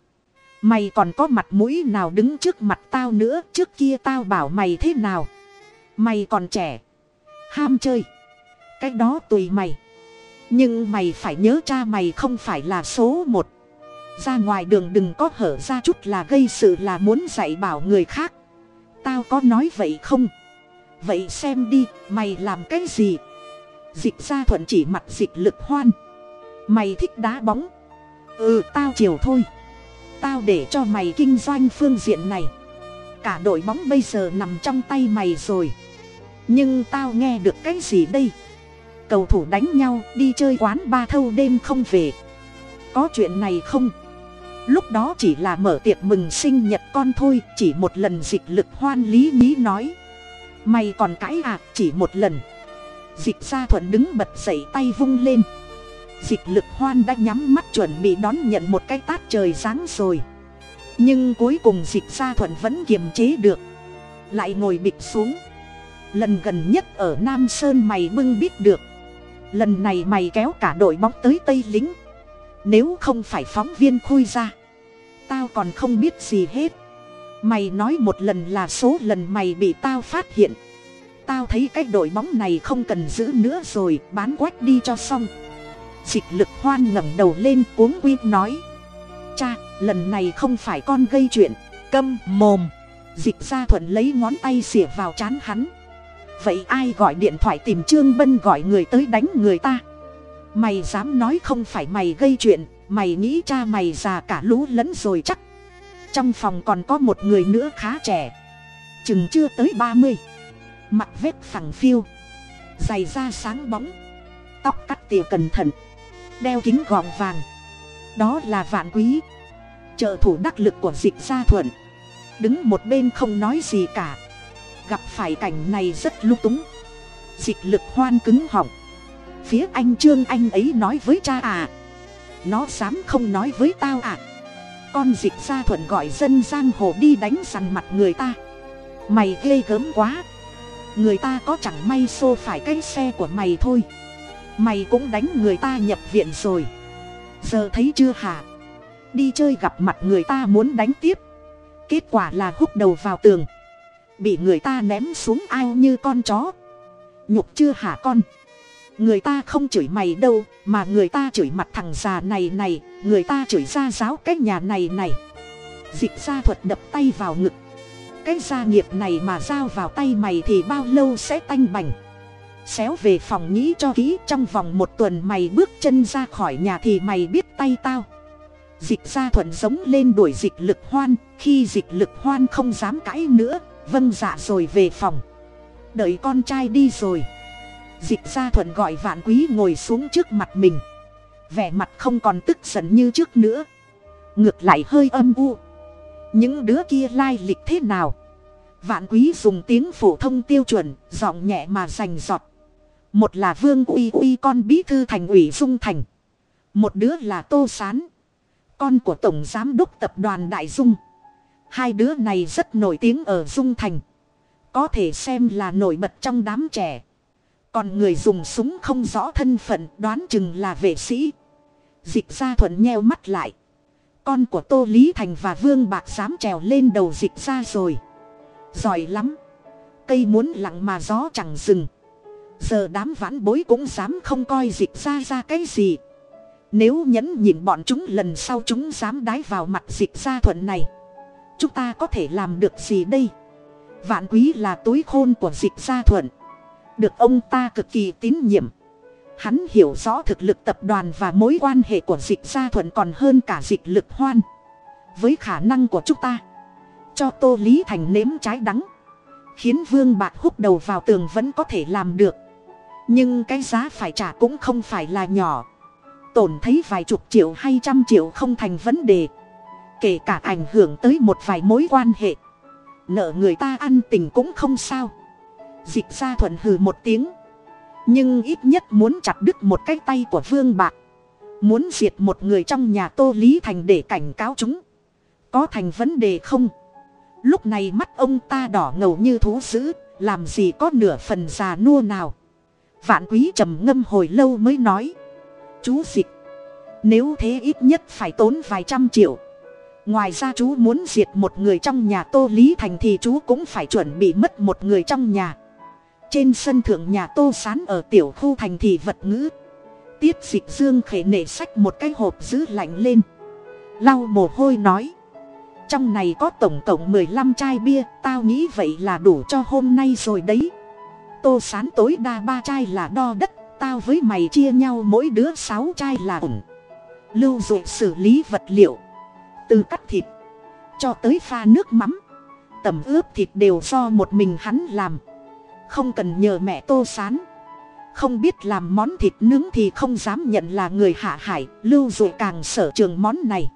mày còn có mặt mũi nào đứng trước mặt tao nữa? Trước kia tao bảo mày thế nào? Mày còn trẻ. Ham chơi. Cái đó tùy mày. Nhưng mày phải nhớ cha mày không phải là số một. Ra ngoài đường đừng có hở ra chút là gây sự là muốn dạy bảo người khác. Tao có nói vậy không? Vậy xem đi, mày làm cái gì? Dịch ra thuận chỉ mặt dịch lực hoan. Mày thích đá bóng. Ừ tao chiều thôi tao để cho mày kinh doanh phương diện này. Cả đội bóng bây giờ nằm trong tay mày rồi. Nhưng tao nghe được cái gì đây? Cầu thủ đánh nhau, đi chơi quán ba thâu đêm không về. Có chuyện này không? Lúc đó chỉ là mở tiệc mừng sinh nhật con thôi, chỉ một lần dịch lực hoan lý nhí nói. Mày còn cãi à chỉ một lần. Dịch gia thuận đứng bật dậy tay vung lên dịch lực hoan đã nhắm mắt chuẩn bị đón nhận một cái tát trời sáng rồi. Nhưng cuối cùng dịch gia thuận vẫn kiềm chế được. Lại ngồi bịch xuống. Lần gần nhất ở nam sơn mày bưng biết được. Lần này mày kéo cả đội bóng tới tây lính nếu không phải phóng viên khui ra, tao còn không biết gì hết. Mày nói một lần là số lần mày bị tao phát hiện. Tao thấy cái đội bóng này không cần giữ nữa rồi, bán quách đi cho xong dịch lực hoan ngẩng đầu lên cuống quy nói. Cha, lần này không phải con gây chuyện. Câm, mồm. Dịch gia thuận lấy ngón tay xỉa vào chán hắn. Vậy ai gọi điện thoại tìm trương bân gọi người tới đánh người ta? Mày dám nói không phải mày gây chuyện, mày nghĩ cha mày già cả lũ lẫn rồi chắc. Trong phòng còn có một người nữa khá trẻ. Chừng chưa tới ba mươi. Mặt vết phẳng phiu. Giày da sáng bóng. Tóc cắt tỉa cẩn thận đeo kính gọng vàng. Đó là vạn quý. Trợ thủ đắc lực của dịch gia thuận. Đứng một bên không nói gì cả. Gặp phải cảnh này rất lung túng. Dịch lực hoan cứng họng. Phía anh trương anh ấy nói với cha à. Nó dám không nói với tao à. Con dịch gia thuận gọi dân giang hồ đi đánh sằn mặt người ta. Mày ghê gớm quá. Người ta có chẳng may xô phải cái xe của mày thôi mày cũng đánh người ta nhập viện rồi. Giờ thấy chưa hả? Đi chơi gặp mặt người ta muốn đánh tiếp. Kết quả là húc đầu vào tường. Bị người ta ném xuống ao như con chó. Nhục chưa hả con? Người ta không chửi mày đâu, mà người ta chửi mặt thằng già này này, người ta chửi ra giáo cái nhà này này. Dịch gia thuật đập tay vào ngực. Cái gia nghiệp này mà giao vào tay mày thì bao lâu sẽ tanh bành? Xéo về phòng nghĩ cho kỹ trong vòng một tuần mày bước chân ra khỏi nhà thì mày biết tay tao. Dịch gia thuận giống lên đuổi dịch lực hoan, khi dịch lực hoan không dám cãi nữa vâng dạ rồi về phòng. Đợi con trai đi rồi. Dịch gia thuận gọi vạn quý ngồi xuống trước mặt mình. Vẻ mặt không còn tức giận như trước nữa. Ngược lại hơi âm u. Những đứa kia lai lịch thế nào? Vạn quý dùng tiếng phổ thông tiêu chuẩn, giọng nhẹ mà rành giọt một là vương uy uy, con bí thư thành ủy dung thành. Một đứa là tô sán, con của tổng giám đốc tập đoàn đại dung. Hai đứa này rất nổi tiếng ở dung thành. Có thể xem là nổi bật trong đám trẻ. Còn người dùng súng không rõ thân phận, đoán chừng là vệ sĩ. Dịch gia thuận nheo mắt lại. Con của tô lý thành và vương bạc dám trèo lên đầu dịch ra rồi. Giỏi lắm. Cây muốn lặng mà gió chẳng dừng giờ đám vãn bối cũng dám không coi dịch ra ra cái gì. Nếu nhẫn nhịn bọn chúng lần sau chúng dám đái vào mặt dịch ra thuận này. Chúng ta có thể làm được gì đây? Vạn quý là túi khôn của dịch gia thuận. Được ông ta cực kỳ tín nhiệm. Hắn hiểu rõ thực lực tập đoàn và mối quan hệ của dịch gia thuận còn hơn cả dịch lực hoan. Với khả năng của chúng ta, cho tô lý thành nếm trái đắng, khiến vương bạc húc đầu vào tường vẫn có thể làm được nhưng cái giá phải trả cũng không phải là nhỏ. Tổn thấy vài chục triệu hay trăm triệu không thành vấn đề. Kể cả ảnh hưởng tới một vài mối quan hệ. Nợ người ta ăn tình cũng không sao. Dịch ra thuận hừ một tiếng. Nhưng ít nhất muốn chặt đứt một cái tay của vương bạc. Muốn diệt một người trong nhà tô lý thành để cảnh cáo chúng. Có thành vấn đề không? Lúc này mắt ông ta đỏ ngầu như thú dữ. Làm gì có nửa phần già nua nào? Vạn quý trầm ngâm hồi lâu mới nói. Chú dịch, nếu thế ít nhất phải tốn vài trăm triệu. Ngoài ra chú muốn diệt một người trong nhà tô lý thành thì chú cũng phải chuẩn bị mất một người trong nhà. Trên sân thượng nhà tô sán ở tiểu khu thành thị vật ngữ. Tiết dịch dương khể nể sách một cái hộp giữ lạnh lên. Lau mồ hôi nói. Trong này có tổng cộng mười lăm chai bia, tao nghĩ vậy là đủ cho hôm nay rồi đấy tô sán tối đa ba chai là đo đất, tao với mày chia nhau mỗi đứa sáu chai là ổn lưu dụ xử lý vật liệu, từ cắt thịt, cho tới pha nước mắm. Tẩm ướp thịt đều do một mình hắn làm. Không cần nhờ mẹ tô sán. Không biết làm món thịt nướng thì không dám nhận là người hạ hải lưu dụ càng sở trường món này.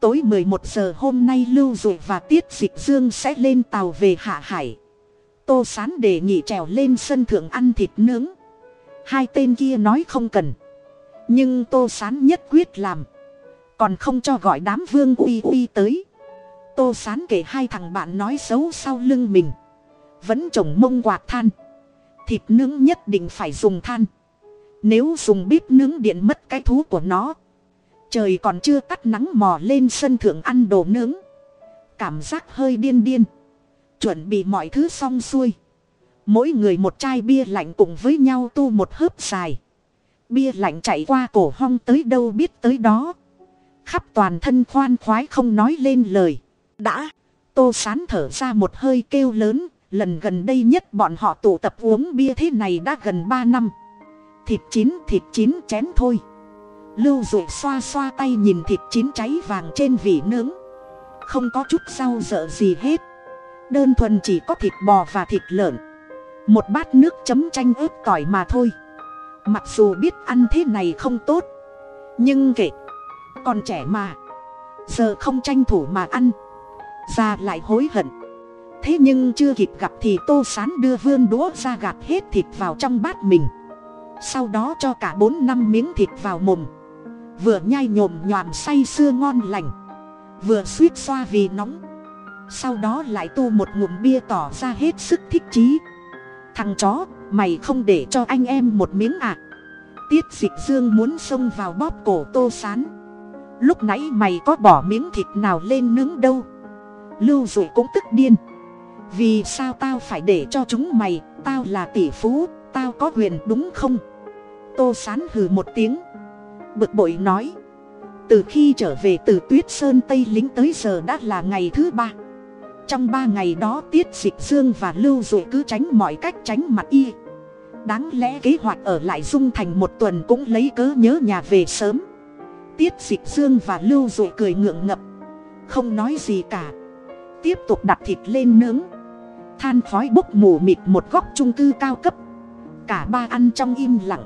Tối mười một giờ hôm nay lưu dụ và tiết dịch dương sẽ lên tàu về hạ hải tô sán đề nghị trèo lên sân thượng ăn thịt nướng. Hai tên kia nói không cần. Nhưng tô sán nhất quyết làm. Còn không cho gọi đám vương uy uy tới. Tô sán kể hai thằng bạn nói xấu sau lưng mình. Vẫn trồng mông quạt than. Thịt nướng nhất định phải dùng than. Nếu dùng bếp nướng điện mất cái thú của nó. Trời còn chưa tắt nắng mò lên sân thượng ăn đồ nướng. Cảm giác hơi điên điên chuẩn bị mọi thứ xong xuôi. Mỗi người một chai bia lạnh cùng với nhau tu một hớp dài. Bia lạnh chạy qua cổ hong tới đâu biết tới đó. Khắp toàn thân khoan khoái không nói lên lời. Đã, tô sán thở ra một hơi kêu lớn, lần gần đây nhất bọn họ tụ tập uống bia thế này đã gần ba năm. Thịt chín thịt chín chén thôi. Lưu dụ xoa xoa tay nhìn thịt chín cháy vàng trên vỉ nướng. Không có chút rau dở gì hết đơn thuần chỉ có thịt bò và thịt lợn. Một bát nước chấm chanh ướp tỏi mà thôi. Mặc dù biết ăn thế này không tốt, nhưng kệ. Còn trẻ mà. Giờ không tranh thủ mà ăn. Ra lại hối hận. Thế nhưng chưa kịp gặp thì tô sán đưa vương đũa ra gạt hết thịt vào trong bát mình. Sau đó cho cả bốn năm miếng thịt vào mồm. Vừa nhai nhồm nhoàm say sưa ngon lành. Vừa suýt xoa vì nóng sau đó lại tu một ngụm bia tỏ ra hết sức thích chí. Thằng chó, mày không để cho anh em một miếng à tiết dịch dương muốn xông vào bóp cổ tô sán. Lúc nãy mày có bỏ miếng thịt nào lên nướng đâu? Lưu rồi cũng tức điên. Vì sao tao phải để cho chúng mày, tao là tỷ phú, tao có quyền đúng không? Tô sán hừ một tiếng. Bực bội nói. Từ khi trở về từ tuyết sơn tây lính tới giờ đã là ngày thứ ba trong ba ngày đó tiết dịch dương và lưu dụ cứ tránh mọi cách tránh mặt y. Đáng lẽ kế hoạch ở lại dung thành một tuần cũng lấy cớ nhớ nhà về sớm. Tiết dịch dương và lưu dụ cười ngượng ngập. Không nói gì cả. Tiếp tục đặt thịt lên nướng. Than khói bốc mù mịt một góc trung cư cao cấp. Cả ba ăn trong im lặng.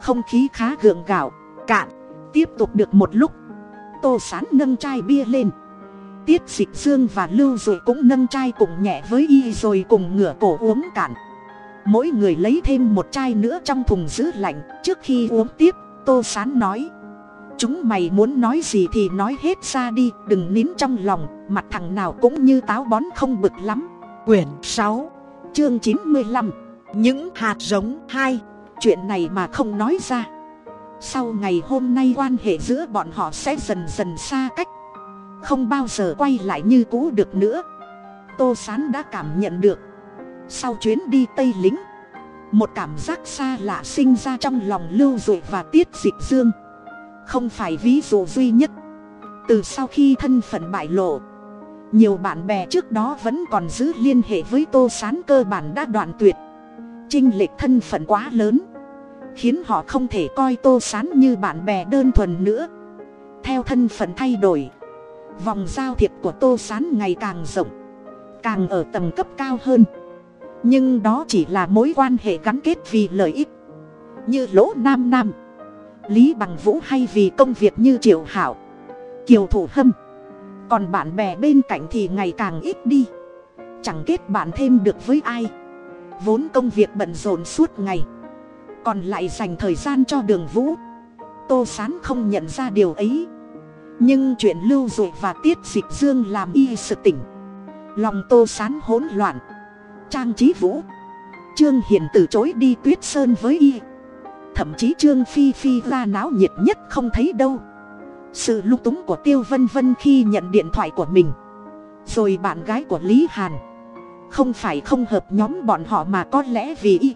Không khí khá gượng gạo, cạn. Tiếp tục được một lúc. Tô sán nâng chai bia lên tiết dịch dương và lưu rồi cũng nâng chai cùng nhẹ với y rồi cùng ngửa cổ uống cạn. Mỗi người lấy thêm một chai nữa trong thùng giữ lạnh, trước khi uống tiếp, tô sán nói, chúng mày muốn nói gì thì nói hết ra đi, đừng nín trong lòng, mặt thằng nào cũng như táo bón không bực lắm. Quyển sáu, chương chín mươi lăm, những hạt giống hai, chuyện này mà không nói ra. Sau ngày hôm nay quan hệ giữa bọn họ sẽ dần dần xa cách không bao giờ quay lại như cũ được nữa. Tô sán đã cảm nhận được. Sau chuyến đi tây lính một cảm giác xa lạ sinh ra trong lòng lưu dụ và tiết dịch dương. Không phải ví dụ duy nhất. Từ sau khi thân phận bại lộ, nhiều bạn bè trước đó vẫn còn giữ liên hệ với tô sán cơ bản đã đoạn tuyệt. Trinh lệch thân phận quá lớn, khiến họ không thể coi tô sán như bạn bè đơn thuần nữa. Theo thân phận thay đổi vòng giao thiệp của tô sán ngày càng rộng, càng ở tầng cấp cao hơn. Nhưng đó chỉ là mối quan hệ gắn kết vì lợi ích, như lỗ nam nam, lý bằng vũ hay vì công việc như triệu hảo, kiều thủ hâm. Còn bạn bè bên cạnh thì ngày càng ít đi. Chẳng kết bạn thêm được với ai. Vốn công việc bận rộn suốt ngày, còn lại dành thời gian cho đường vũ. Tô sán không nhận ra điều ấy nhưng chuyện lưu dụ và tiết dịch dương làm y sự tỉnh. Lòng tô sán hỗn loạn. Trang trí vũ. Trương hiền từ chối đi tuyết sơn với y. Thậm chí trương phi phi ra náo nhiệt nhất không thấy đâu. Sự lung túng của tiêu vân vân khi nhận điện thoại của mình. Rồi bạn gái của lý hàn. Không phải không hợp nhóm bọn họ mà có lẽ vì y.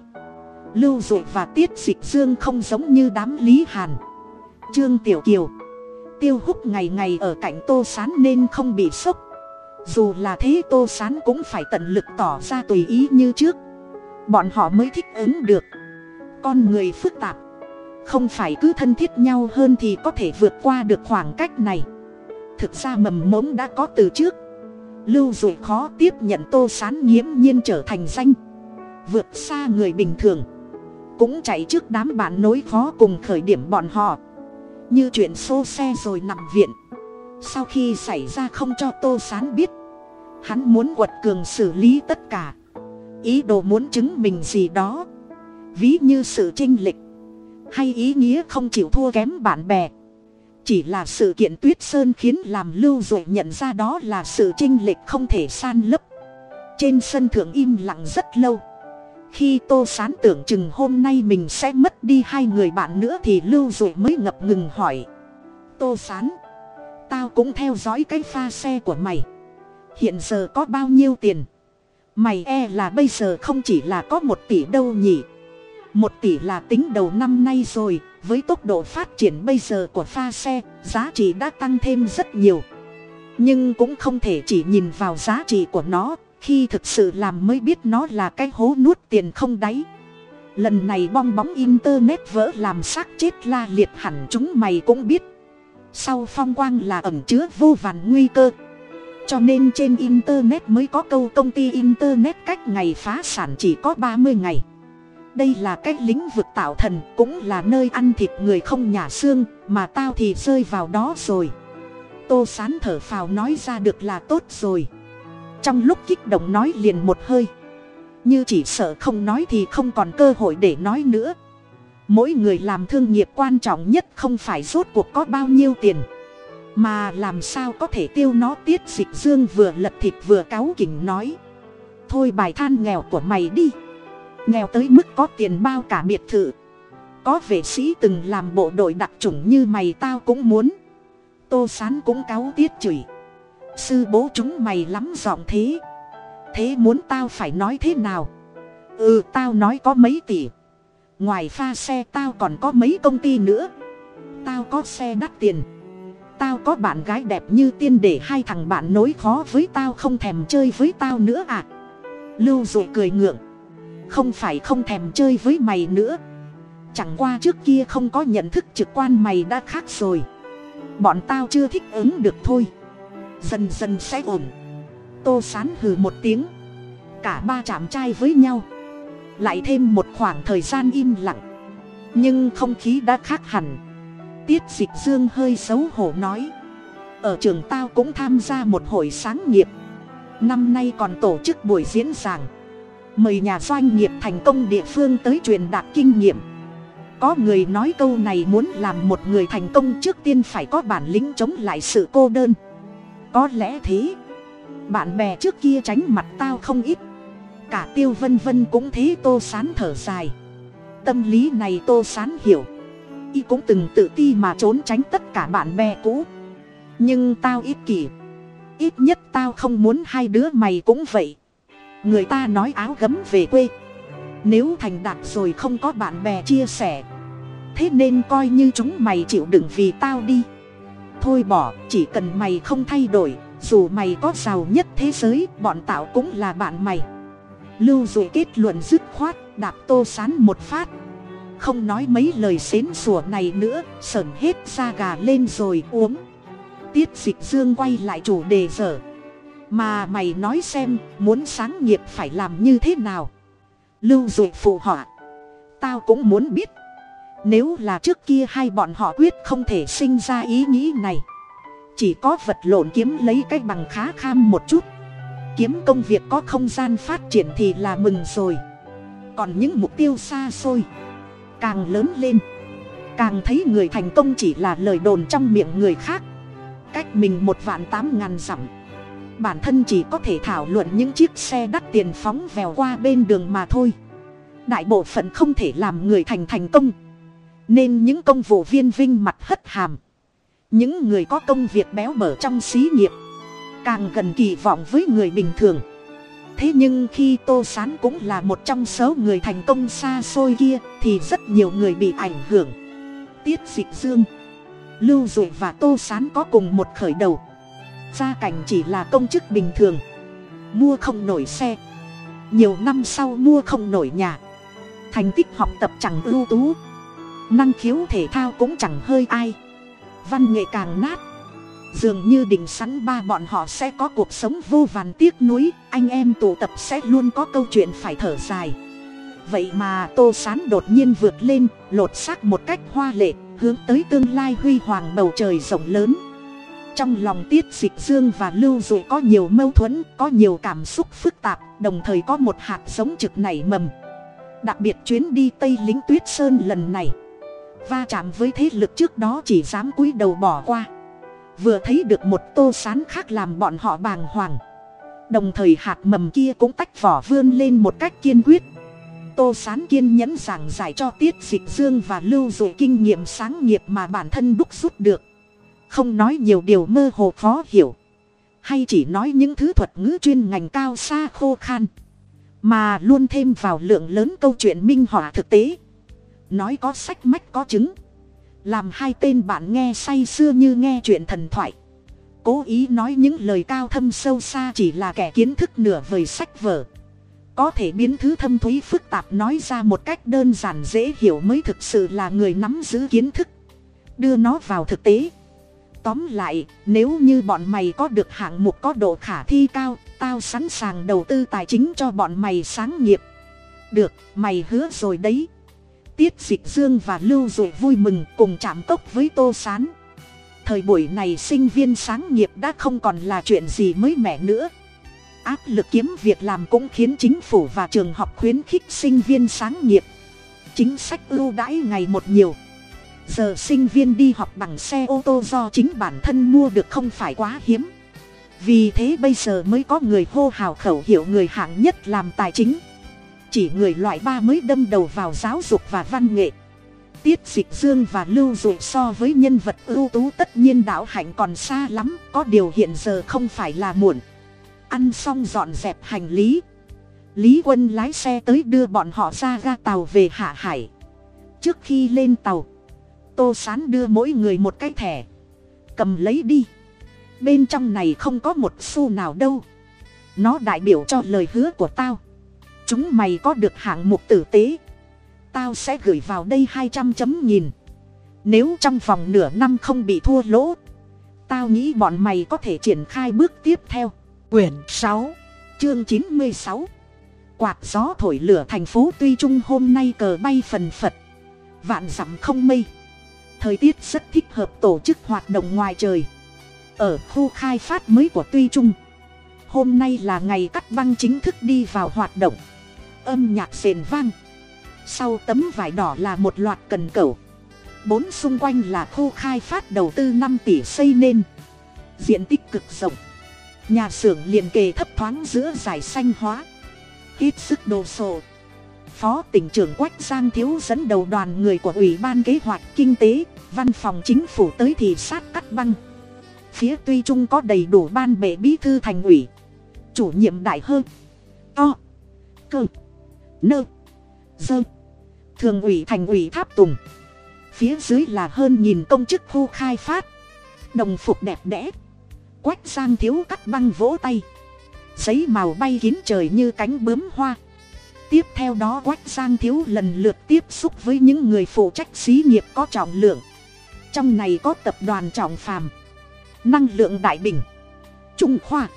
Lưu dụ và tiết dịch dương không giống như đám lý hàn. Trương tiểu kiều tiêu húc ngày ngày ở cạnh tô sán nên không bị sốc. Dù là thế tô sán cũng phải tận lực tỏ ra tùy ý như trước. Bọn họ mới thích ứng được. Con người phức tạp. Không phải cứ thân thiết nhau hơn thì có thể vượt qua được khoảng cách này. Thực ra mầm mống đã có từ trước. Lưu dụ khó tiếp nhận tô sán nghiễm nhiên trở thành danh. Vượt xa người bình thường. Cũng chạy trước đám bạn nối khó cùng khởi điểm bọn họ như chuyện xô xe rồi nằm viện. Sau khi xảy ra không cho tô sán biết, hắn muốn quật cường xử lý tất cả. Ý đồ muốn chứng minh gì đó, ví như sự chinh lịch hay ý nghĩa không chịu thua kém bạn bè. Chỉ là sự kiện tuyết sơn khiến làm lưu dội nhận ra đó là sự chinh lịch không thể san lấp. Trên sân thượng im lặng rất lâu khi tô sán tưởng chừng hôm nay mình sẽ mất đi hai người bạn nữa thì lưu dội mới ngập ngừng hỏi. Tô sán, tao cũng theo dõi cái pha xe của mày. Hiện giờ có bao nhiêu tiền? Mày e là bây giờ không chỉ là có một tỷ đâu nhỉ? Một tỷ là tính đầu năm nay rồi, với tốc độ phát triển bây giờ của pha xe, giá trị đã tăng thêm rất nhiều. Nhưng cũng không thể chỉ nhìn vào giá trị của nó khi thực sự làm mới biết nó là cái hố nuốt tiền không đáy. Lần này bong bóng internet vỡ làm xác chết la liệt hẳn chúng mày cũng biết. Sau phong quang là ẩm chứa vô vàn nguy cơ. Cho nên trên internet mới có câu công ty internet cách ngày phá sản chỉ có ba mươi ngày. Đây là cái lĩnh vực tạo thần, cũng là nơi ăn thịt người không nhả xương, mà tao thì rơi vào đó rồi. Tô sán thở phào nói ra được là tốt rồi trong lúc kích động nói liền một hơi. Như chỉ sợ không nói thì không còn cơ hội để nói nữa. Mỗi người làm thương nghiệp quan trọng nhất không phải rốt cuộc có bao nhiêu tiền, mà làm sao có thể tiêu nó. Tiết dịch dương vừa lật thịt vừa cáu kỉnh nói. Thôi bài than nghèo của mày đi. Nghèo tới mức có tiền bao cả biệt thự. Có vệ sĩ từng làm bộ đội đặc trùng như mày tao cũng muốn. Tô sán cũng cáu tiết chửi sư bố chúng mày lắm giọng thế. Thế muốn tao phải nói thế nào? Ừ tao nói có mấy tỷ. Ngoài pha xe tao còn có mấy công ty nữa. Tao có xe đắt tiền. Tao có bạn gái đẹp như tiên để hai thằng bạn nối khó với tao không thèm chơi với tao nữa à? Lưu dụ cười ngượng. Không phải không thèm chơi với mày nữa. Chẳng qua trước kia không có nhận thức trực quan mày đã khác rồi. Bọn tao chưa thích ứng được thôi dần dần sẽ ổn. Tô sán hừ một tiếng. Cả ba chạm trai với nhau. Lại thêm một khoảng thời gian im lặng. Nhưng không khí đã khác hẳn. Tiết dịch dương hơi xấu hổ nói. Ở trường tao cũng tham gia một hội sáng nghiệp. Năm nay còn tổ chức buổi diễn giảng. Mời nhà doanh nghiệp thành công địa phương tới truyền đạt kinh nghiệm. Có người nói câu này muốn làm một người thành công trước tiên phải có bản lĩnh chống lại sự cô đơn có lẽ thế. Bạn bè trước kia tránh mặt tao không ít. Cả tiêu vân vân cũng thế tô sán thở dài. Tâm lý này tô sán hiểu. Y cũng từng tự ti mà trốn tránh tất cả bạn bè cũ. Nhưng tao ít kỷ. Ít nhất tao không muốn hai đứa mày cũng vậy. Người ta nói áo gấm về quê. Nếu thành đạt rồi không có bạn bè chia sẻ. Thế nên coi như chúng mày chịu đựng vì tao đi thôi bỏ, chỉ cần mày không thay đổi, dù mày có giàu nhất thế giới, bọn tạo cũng là bạn mày. Lưu dụ kết luận dứt khoát, đạp tô sán một phát. Không nói mấy lời xến sủa này nữa, sởn hết da gà lên rồi uống. Tiết dịch dương quay lại chủ đề dở. Mà mày nói xem, muốn sáng nghiệp phải làm như thế nào? Lưu dụ phụ họa. Tao cũng muốn biết nếu là trước kia hai bọn họ quyết không thể sinh ra ý nghĩ này, chỉ có vật lộn kiếm lấy cái bằng khá kham một chút. Kiếm công việc có không gian phát triển thì là mừng rồi. Còn những mục tiêu xa xôi, càng lớn lên, càng thấy người thành công chỉ là lời đồn trong miệng người khác. Cách mình một vạn tám ngàn dặm, bản thân chỉ có thể thảo luận những chiếc xe đắt tiền phóng vèo qua bên đường mà thôi. Đại bộ phận không thể làm người thành thành công nên những công vụ viên vinh mặt hất hàm. Những người có công việc béo bở trong xí nghiệp. Càng gần kỳ vọng với người bình thường. Thế nhưng khi tô s á n cũng là một trong số người thành công xa xôi kia, thì rất nhiều người bị ảnh hưởng. Tiết dịch dương, lưu dụ và tô s á n có cùng một khởi đầu. Gia cảnh chỉ là công chức bình thường. Mua không nổi xe. Nhiều năm sau mua không nổi nhà. Thành tích học tập chẳng ưu tú năng khiếu thể thao cũng chẳng hơi ai. Văn nghệ càng nát. Dường như định sẵn ba bọn họ sẽ có cuộc sống vô vàn tiếc nuối, anh em tụ tập sẽ luôn có câu chuyện phải thở dài. Vậy mà tô sán đột nhiên vượt lên, lột xác một cách hoa lệ, hướng tới tương lai huy hoàng bầu trời rộng lớn. Trong lòng tiết dịch dương và lưu dụ có nhiều mâu thuẫn, có nhiều cảm xúc phức tạp, đồng thời có một hạt giống trực nảy mầm. Đặc biệt chuyến đi tây lính tuyết sơn lần này va chạm với thế lực trước đó chỉ dám cúi đầu bỏ qua. Vừa thấy được một tô sán khác làm bọn họ bàng hoàng. Đồng thời hạt mầm kia cũng tách vỏ vươn lên một cách kiên quyết. Tô sán kiên nhẫn giảng giải cho tiết dịch dương và lưu dụ kinh nghiệm sáng nghiệp mà bản thân đúc rút được. Không nói nhiều điều mơ hồ khó hiểu. Hay chỉ nói những thứ thuật ngữ chuyên ngành cao xa khô khan. Mà luôn thêm vào lượng lớn câu chuyện minh họa thực tế nói có sách mách có chứng. Làm hai tên bạn nghe say sưa như nghe chuyện thần thoại. Cố ý nói những lời cao thâm sâu xa chỉ là kẻ kiến thức nửa vời sách vở. Có thể biến thứ thâm thúy phức tạp nói ra một cách đơn giản dễ hiểu mới thực sự là người nắm giữ kiến thức. Đưa nó vào thực tế. Tóm lại, nếu như bọn mày có được hạng mục có độ khả thi cao, tao sẵn sàng đầu tư tài chính cho bọn mày sáng nghiệp. Được, mày hứa rồi đấy tiết dịch dương và lưu dụ vui mừng cùng chạm cốc với tô s á n thời buổi này sinh viên sáng nghiệp đã không còn là chuyện gì mới mẻ nữa. Áp lực kiếm việc làm cũng khiến chính phủ và trường học khuyến khích sinh viên sáng nghiệp. Chính sách ưu đãi ngày một nhiều. Giờ sinh viên đi học bằng xe ô tô do chính bản thân mua được không phải quá hiếm. Vì thế bây giờ mới có người hô hào khẩu hiệu người hạng nhất làm tài chính chỉ người loại ba mới đâm đầu vào giáo dục và văn nghệ. Tiết dịch dương và lưu dụ so với nhân vật ưu tú tất nhiên đạo hạnh còn xa lắm, có điều hiện giờ không phải là muộn. Ăn xong dọn dẹp hành lý. Lý quân lái xe tới đưa bọn họ ra ga tàu về hạ hải. Trước khi lên tàu, tô sán đưa mỗi người một cái thẻ. Cầm lấy đi. Bên trong này không có một xu nào đâu. Nó đại biểu cho lời hứa của tao chúng mày có được hạng mục tử tế. Tao sẽ gửi vào đây hai trăm chấm nhìn nếu trong vòng nửa năm không bị thua lỗ, tao nghĩ bọn mày có thể triển khai bước tiếp theo. Quyển sáu, chương chín mươi sáu. Quạt gió thổi lửa thành phố tuy trung hôm nay cờ bay phần phật. Vạn dặm không mây. Thời tiết rất thích hợp tổ chức hoạt động ngoài trời. Ở khu khai phát mới của tuy trung, hôm nay là ngày cắt băng chính thức đi vào hoạt động âm nhạc rền vang. Sau tấm vải đỏ là một loạt cần cẩu bốn xung quanh là khu khai phát đầu tư năm tỷ xây nên. Diện tích cực rộng. Nhà xưởng liền kề thấp thoáng giữa giải xanh hóa. Hết sức đồ sộ. Phó tỉnh trưởng quách giang thiếu dẫn đầu đoàn người của ủy ban kế hoạch kinh tế, văn phòng chính phủ tới thị sát cắt băng. Phía tuy trung có đầy đủ ban bệ bí thư thành ủy. Chủ nhiệm đại hơn to. Cơ nơ. Dơ. Thường ủy thành ủy tháp tùng. Phía dưới là hơn nghìn công chức khu khai phát. Đồng phục đẹp đẽ. Quách giang thiếu cắt băng vỗ tay. Giấy màu bay kín trời như cánh bướm hoa. Tiếp theo đó quách giang thiếu lần lượt tiếp xúc với những người phụ trách xí nghiệp có trọng lượng. Trong này có tập đoàn trọng phàm. Năng lượng đại bình. Trung khoa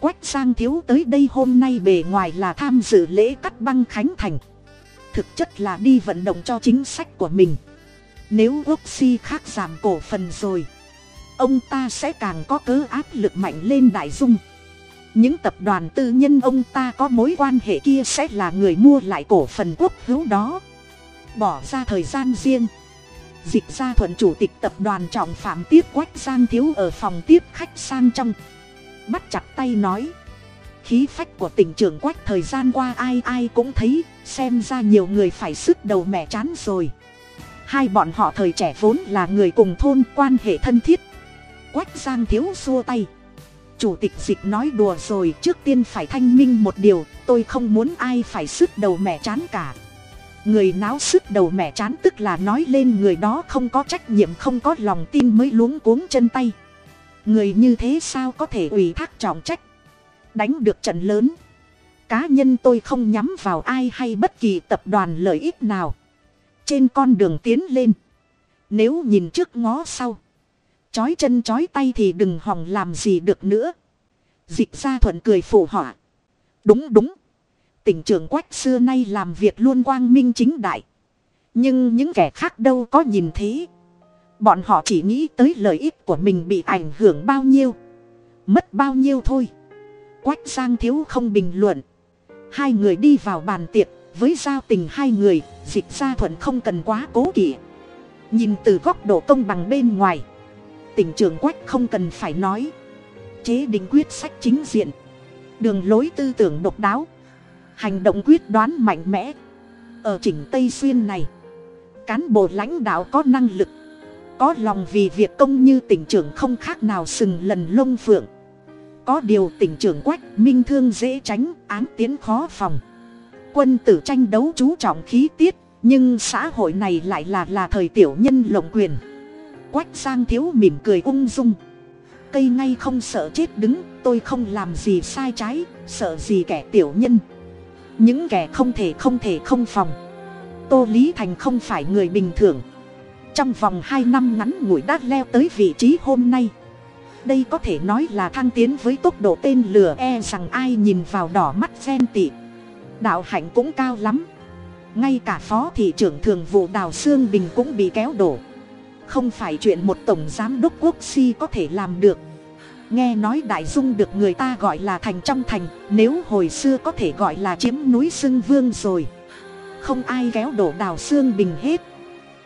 quách giang thiếu tới đây hôm nay bề ngoài là tham dự lễ cắt băng khánh thành. Thực chất là đi vận động cho chính sách của mình. Nếu quốc si khác giảm cổ phần rồi, ông ta sẽ càng có cớ áp lực mạnh lên đại dung. Những tập đoàn tư nhân ông ta có mối quan hệ kia sẽ là người mua lại cổ phần quốc hữu đó. Bỏ ra thời gian riêng. Dịch ra thuận chủ tịch tập đoàn trọng phạm tiếp quách giang thiếu ở phòng tiếp khách sang trong bắt chặt tay nói. Khí phách của tỉnh trưởng quách thời gian qua ai ai cũng thấy, xem ra nhiều người phải sức đầu mẹ chán rồi. Hai bọn họ thời trẻ vốn là người cùng thôn quan hệ thân thiết. Quách giang thiếu xua tay. Chủ tịch dịch nói đùa rồi, trước tiên phải thanh minh một điều, tôi không muốn ai phải sức đầu mẹ chán cả. Người náo sức đầu mẹ chán tức là nói lên người đó không có trách nhiệm, không có lòng tin mới luống cuống chân tay người như thế sao có thể ủy thác trọng trách? Đánh được trận lớn. Cá nhân tôi không nhắm vào ai hay bất kỳ tập đoàn lợi ích nào. Trên con đường tiến lên. Nếu nhìn trước ngó sau. Chói chân chói tay thì đừng hòng làm gì được nữa. Dịch ra thuận cười phụ họa. Đúng đúng. Tỉnh trưởng quách xưa nay làm việc luôn quang minh chính đại. Nhưng những kẻ khác đâu có nhìn thấy bọn họ chỉ nghĩ tới lợi ích của mình bị ảnh hưởng bao nhiêu. Mất bao nhiêu thôi. Quách giang thiếu không bình luận. Hai người đi vào bàn tiệc, với giao tình hai người, dịch gia thuận không cần quá cố kỵ. Nhìn từ góc độ công bằng bên ngoài, tỉnh trưởng quách không cần phải nói. Chế định quyết sách chính diện, đường lối tư tưởng độc đáo, hành động quyết đoán mạnh mẽ. Ở chỉnh tây xuyên này, cán bộ lãnh đạo có năng lực có lòng vì việc công như tỉnh trưởng không khác nào sừng lần lông phượng. Có điều tỉnh trưởng quách minh thương dễ tránh án tiến khó phòng. Quân tử tranh đấu chú trọng khí tiết, nhưng xã hội này lại là là thời tiểu nhân lộng quyền. Quách giang thiếu mỉm cười ung dung. Cây ngay không sợ chết đứng, tôi không làm gì sai trái, sợ gì kẻ tiểu nhân. Những kẻ không thể không thể không phòng. Tô lý thành không phải người bình thường trong vòng hai năm ngắn ngủi đã leo tới vị trí hôm nay. Đây có thể nói là thăng tiến với tốc độ tên lửa e rằng ai nhìn vào đỏ mắt ghen tị. Đạo hạnh cũng cao lắm. Ngay cả phó thị trưởng thường vụ đào sương bình cũng bị kéo đổ. Không phải chuyện một tổng giám đốc quốc si có thể làm được. Nghe nói đại dung được người ta gọi là thành trong thành, nếu hồi xưa có thể gọi là chiếm núi xưng vương rồi. Không ai kéo đổ đào xương bình hết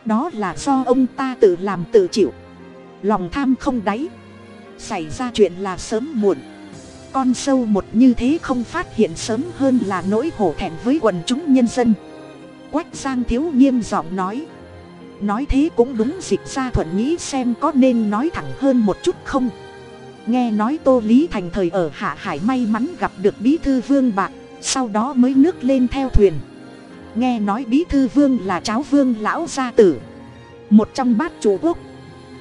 đó là do ông ta tự làm tự chịu. Lòng tham không đáy. Xảy ra chuyện là sớm muộn. Con sâu một như thế không phát hiện sớm hơn là nỗi hổ thẹn với quần chúng nhân dân. Quách giang thiếu nghiêm giọng nói. Nói thế cũng đúng dịch ra thuận nghĩ xem có nên nói thẳng hơn một chút không. Nghe nói tô lý thành thời ở hạ hải may mắn gặp được bí thư vương bạc, sau đó mới nước lên theo thuyền nghe nói bí thư vương là cháu vương lão gia tử. Một trong bát chủ quốc.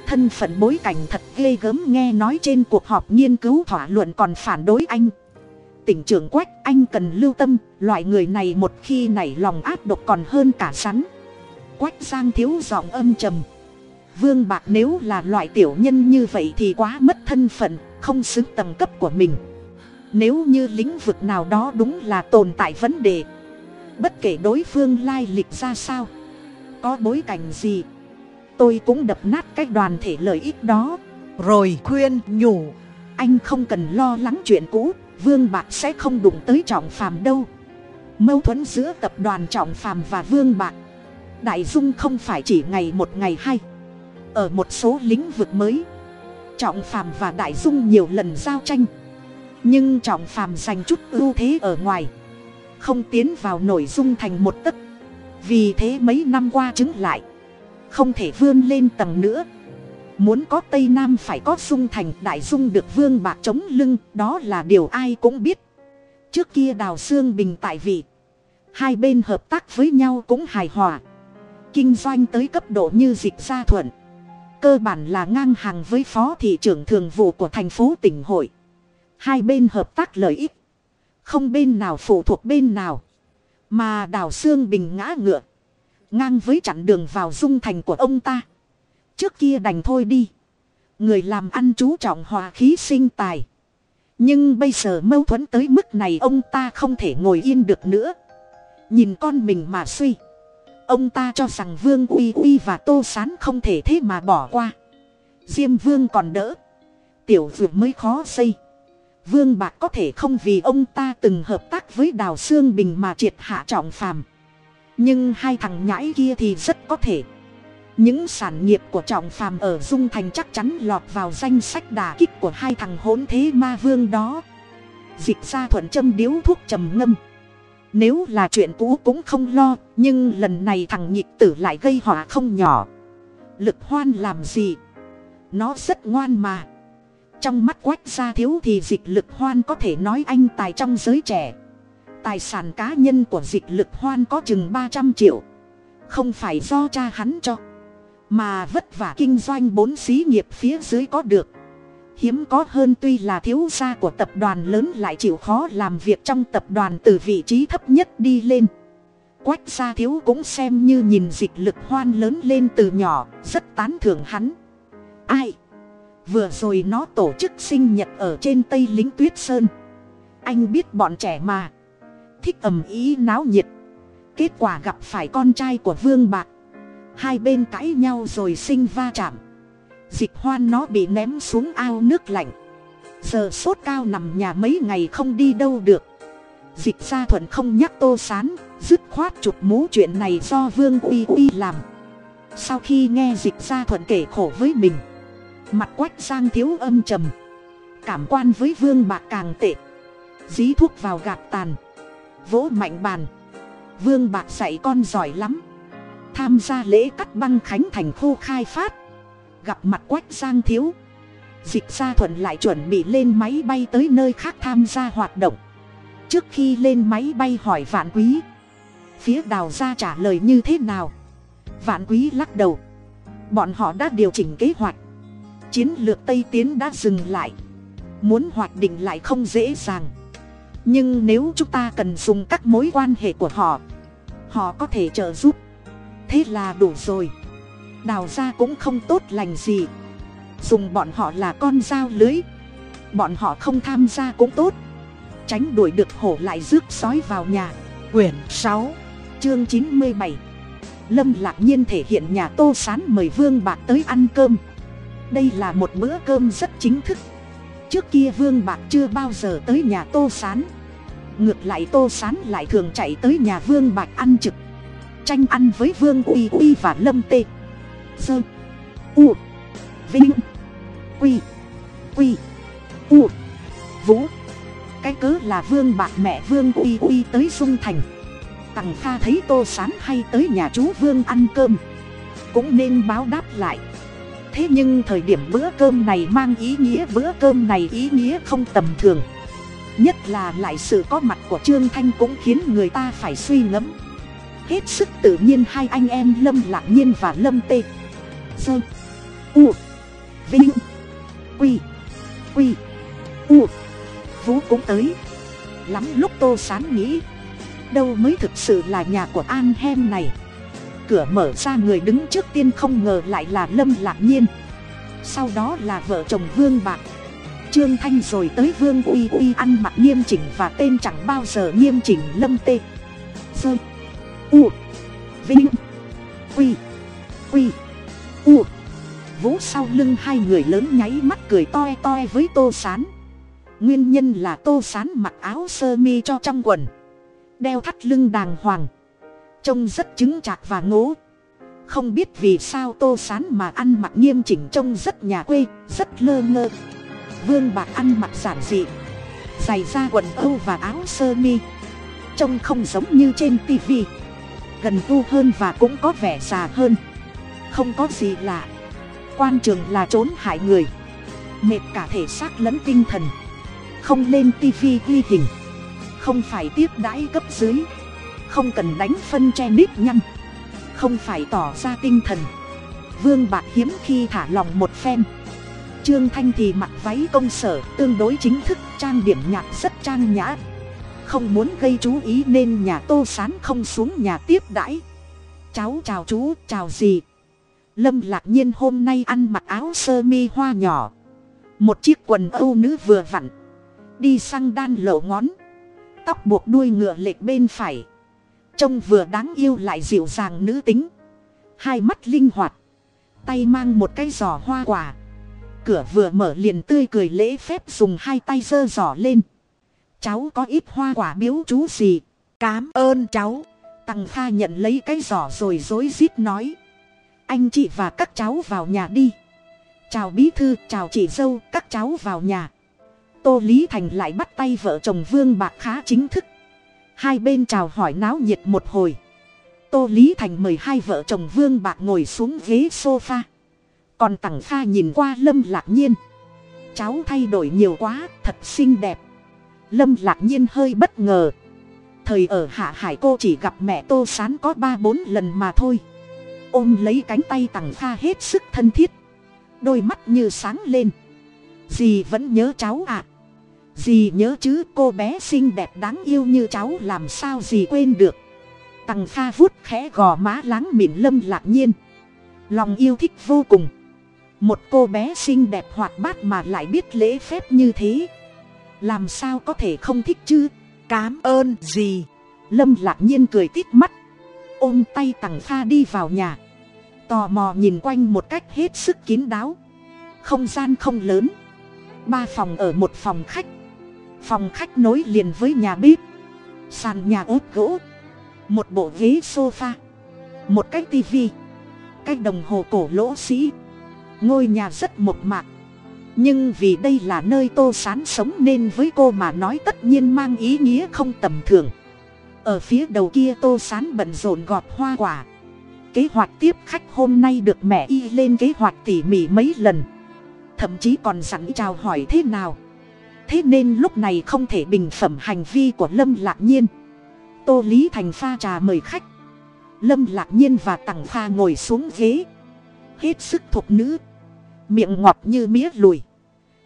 Thân phận bối cảnh thật ghê gớm nghe nói trên cuộc họp nghiên cứu thỏa luận còn phản đối anh. Tỉnh trưởng quách, anh cần lưu tâm, loại người này một khi nảy lòng áp độc còn hơn cả rắn. Quách giang thiếu giọng âm trầm. Vương bạc nếu là loại tiểu nhân như vậy thì quá mất thân phận, không xứng tầng cấp của mình. Nếu như lĩnh vực nào đó đúng là tồn tại vấn đề bất kể đối phương lai lịch ra sao. Có bối cảnh gì tôi cũng đập nát cái đoàn thể lợi ích đó. Rồi khuyên nhủ. Anh không cần lo lắng chuyện cũ vương bạc sẽ không đụng tới trọng phàm đâu. Mâu thuẫn giữa tập đoàn trọng phàm và vương bạc đại dung không phải chỉ ngày một ngày hay ở một số lĩnh vực mới trọng phàm và đại dung nhiều lần giao tranh. Nhưng trọng phàm giành chút ưu thế ở ngoài không tiến vào nội dung thành một tấc. Vì thế mấy năm qua chứng lại, không thể vươn lên tầng nữa. Muốn có tây nam phải có dung thành, đại dung được vương bạc chống lưng, đó là điều ai cũng biết. Trước kia đào xương bình tại vị, hai bên hợp tác với nhau cũng hài hòa. Kinh doanh tới cấp độ như dịch gia thuận, cơ bản là ngang hàng với phó thị trưởng thường vụ của thành phố tỉnh hội. Hai bên hợp tác lợi ích không bên nào phụ thuộc bên nào, mà đào xương bình ngã ngựa, ngang với chặn đường vào dung thành của ông ta. Trước kia đành thôi đi, người làm ăn chú trọng hòa khí sinh tài. Nhưng bây giờ mâu thuẫn tới mức này ông ta không thể ngồi yên được nữa. Nhìn con mình mà suy, ông ta cho rằng vương uy uy và tô sán không thể thế mà bỏ qua. Diêm vương còn đỡ, tiểu dược mới khó xây vương bạc có thể không vì ông ta từng hợp tác với đào xương bình mà triệt hạ trọng phàm. Nhưng hai thằng nhãi kia thì rất có thể. Những sản nghiệp của trọng phàm ở dung thành chắc chắn lọt vào danh sách đà kích của hai thằng hỗn thế ma vương đó. Dịch ra thuận châm điếu thuốc trầm ngâm. Nếu là chuyện cũ cũng không lo, nhưng lần này thằng nhịp tử lại gây họa không nhỏ. Lực hoan làm gì? Nó rất ngoan mà trong mắt quách gia thiếu thì dịch lực hoan có thể nói anh tài trong giới trẻ. Tài sản cá nhân của dịch lực hoan có chừng ba trăm triệu. Không phải do cha hắn cho, mà vất vả kinh doanh bốn xí nghiệp phía dưới có được. Hiếm có hơn tuy là thiếu gia của tập đoàn lớn lại chịu khó làm việc trong tập đoàn từ vị trí thấp nhất đi lên. Quách gia thiếu cũng xem như nhìn dịch lực hoan lớn lên từ nhỏ, rất tán thưởng hắn. Ai? Vừa rồi nó tổ chức sinh nhật ở trên tây lính tuyết sơn. Anh biết bọn trẻ mà. Thích ầm ý náo nhiệt. Kết quả gặp phải con trai của vương bạc. Hai bên cãi nhau rồi sinh va chạm. Dịch hoan nó bị ném xuống ao nước lạnh. Giờ sốt cao nằm nhà mấy ngày không đi đâu được. Dịch gia thuận không nhắc tô sán, dứt khoát chụp mú chuyện này do vương uy uy làm. Sau khi nghe dịch gia thuận kể khổ với mình mặt quách sang thiếu âm trầm. Cảm quan với vương bạc càng tệ. Dí thuốc vào gạt tàn. Vỗ mạnh bàn. Vương bạc dạy con giỏi lắm. Tham gia lễ cắt băng khánh thành khu khai phát. Gặp mặt quách giang thiếu. Dịch gia thuận lại chuẩn bị lên máy bay tới nơi khác tham gia hoạt động. Trước khi lên máy bay hỏi vạn quý. Phía đào gia trả lời như thế nào? Vạn quý lắc đầu. Bọn họ đã điều chỉnh kế hoạch chiến lược tây tiến đã dừng lại. Muốn hoạch định lại không dễ dàng. Nhưng nếu chúng ta cần dùng các mối quan hệ của họ họ có thể trợ giúp. Thế là đủ rồi. Đào ra cũng không tốt lành gì. Dùng bọn họ là con dao lưới. Bọn họ không tham gia cũng tốt. Tránh đuổi được hổ lại rước sói vào nhà. Quyển sáu, chương chín mươi bảy. Lâm lạc nhiên thể hiện nhà tô sán mời vương bạc tới ăn cơm đây là một bữa cơm rất chính thức. Trước kia vương bạc chưa bao giờ tới nhà tô sán. Ngược lại tô sán lại thường chạy tới nhà vương bạc ăn trực. Tranh ăn với vương uy uy và lâm tê. Sơ. U. Vinh. Quy. Quy. U. Vũ. Cái cớ là vương bạc mẹ vương uy uy tới dung thành. Tằng kha thấy tô sán hay tới nhà chú vương ăn cơm. Cũng nên báo đáp lại thế nhưng thời điểm bữa cơm này mang ý nghĩa, bữa cơm này ý nghĩa không tầm thường. Nhất là lại sự có mặt của trương thanh cũng khiến người ta phải suy ngẫm. Hết sức tự nhiên hai anh em lâm lạc nhiên và lâm tê. Dơ u, vinh, quy quy, u, vũ cũng tới. Lắm lúc tô sán nghĩ, đâu mới thực sự là nhà của an hem này cửa mở ra người đứng trước tiên không ngờ lại là lâm lạc nhiên. Sau đó là vợ chồng vương bạc. Trương thanh rồi tới vương uy uy ăn mặc nghiêm chỉnh và tên chẳng bao giờ nghiêm chỉnh lâm tê. Sơ. U. Vinh. Quy. Quy. U. Vũ sau lưng hai người lớn nháy mắt cười toe toe với tô sán. Nguyên nhân là tô sán mặc áo sơ mi cho trong quần. Đeo thắt lưng đàng hoàng trông rất chứng chạc và ngố. Không biết vì sao tô sán mà ăn mặc nghiêm chỉnh trông rất nhà quê, rất lơ ngơ. Vương bạc ăn mặc giản dị giày da quần âu và áo sơ mi. Trông không giống như trên tivi gần tu hơn và cũng có vẻ già hơn. Không có gì lạ. Quan trường là trốn hại người. Mệt cả thể xác lẫn tinh thần. Không lên tivi ghi hình. Không phải tiếp đãi cấp dưới không cần đánh phân che nếp nhăn. Không phải tỏ ra tinh thần. Vương bạc hiếm khi thả lòng một phen. Trương thanh thì mặc váy công sở, tương đối chính thức, trang điểm nhạc rất trang nhã. Không muốn gây chú ý nên nhà tô sán không xuống nhà tiếp đãi. Cháu chào chú, chào gì lâm lạc nhiên hôm nay ăn mặc áo sơ mi hoa nhỏ. Một chiếc quần âu nữ vừa vặn. Đi sang đan lộ ngón. Tóc buộc đuôi ngựa lệch bên phải trông vừa đáng yêu lại dịu dàng nữ tính. Hai mắt linh hoạt. Tay mang một cái giỏ hoa quả. Cửa vừa mở liền tươi cười lễ phép dùng hai tay giơ giỏ lên. Cháu có ít hoa quả biếu chú gì? Cám ơn cháu. Tằng kha nhận lấy cái giỏ rồi rối rít nói. Anh chị và các cháu vào nhà đi. Chào bí thư, chào chị dâu, các cháu vào nhà. Tô lý thành lại bắt tay vợ chồng vương bạc khá chính thức hai bên chào hỏi náo nhiệt một hồi. Tô lý thành mời hai vợ chồng vương bạc ngồi xuống ghế sofa. Còn tằng kha nhìn qua lâm lạc nhiên. Cháu thay đổi nhiều quá, thật xinh đẹp. Lâm lạc nhiên hơi bất ngờ. Thời ở hạ hải cô chỉ gặp mẹ tô sán có ba bốn lần mà thôi. Ôm lấy cánh tay tằng kha hết sức thân thiết. Đôi mắt như sáng lên. Dì vẫn nhớ cháu à dì nhớ chứ, cô bé xinh đẹp đáng yêu như cháu làm sao dì quên được. Tằng kha vuốt khẽ gò má láng mịn lâm lạc nhiên. Lòng yêu thích vô cùng. Một cô bé xinh đẹp hoạt bát mà lại biết lễ phép như thế. Làm sao có thể không thích chứ? Cám ơn gì lâm lạc nhiên cười tít mắt. Ôm tay tằng kha đi vào nhà. Tò mò nhìn quanh một cách hết sức kín đáo. Không gian không lớn. Ba phòng ở một phòng khách phòng khách nối liền với nhà bếp. Sàn nhà ốp gỗ. Một bộ ghế sofa. Một cái tivi. Cái đồng hồ cổ lỗ sĩ ngôi nhà rất mộc mạc. Nhưng vì đây là nơi tô sán sống nên với cô mà nói tất nhiên mang ý nghĩa không tầm thường. Ở phía đầu kia tô sán bận rộn gọt hoa quả. Kế hoạch tiếp khách hôm nay được mẹ y lên kế hoạch tỉ mỉ mấy lần. Thậm chí còn dặn chào hỏi thế nào thế nên lúc này không thể bình phẩm hành vi của lâm lạc nhiên. Tô lý thành pha trà mời khách. Lâm lạc nhiên và tằng pha ngồi xuống ghế. Hết sức thục nữ. Miệng ngọt như mía lùi.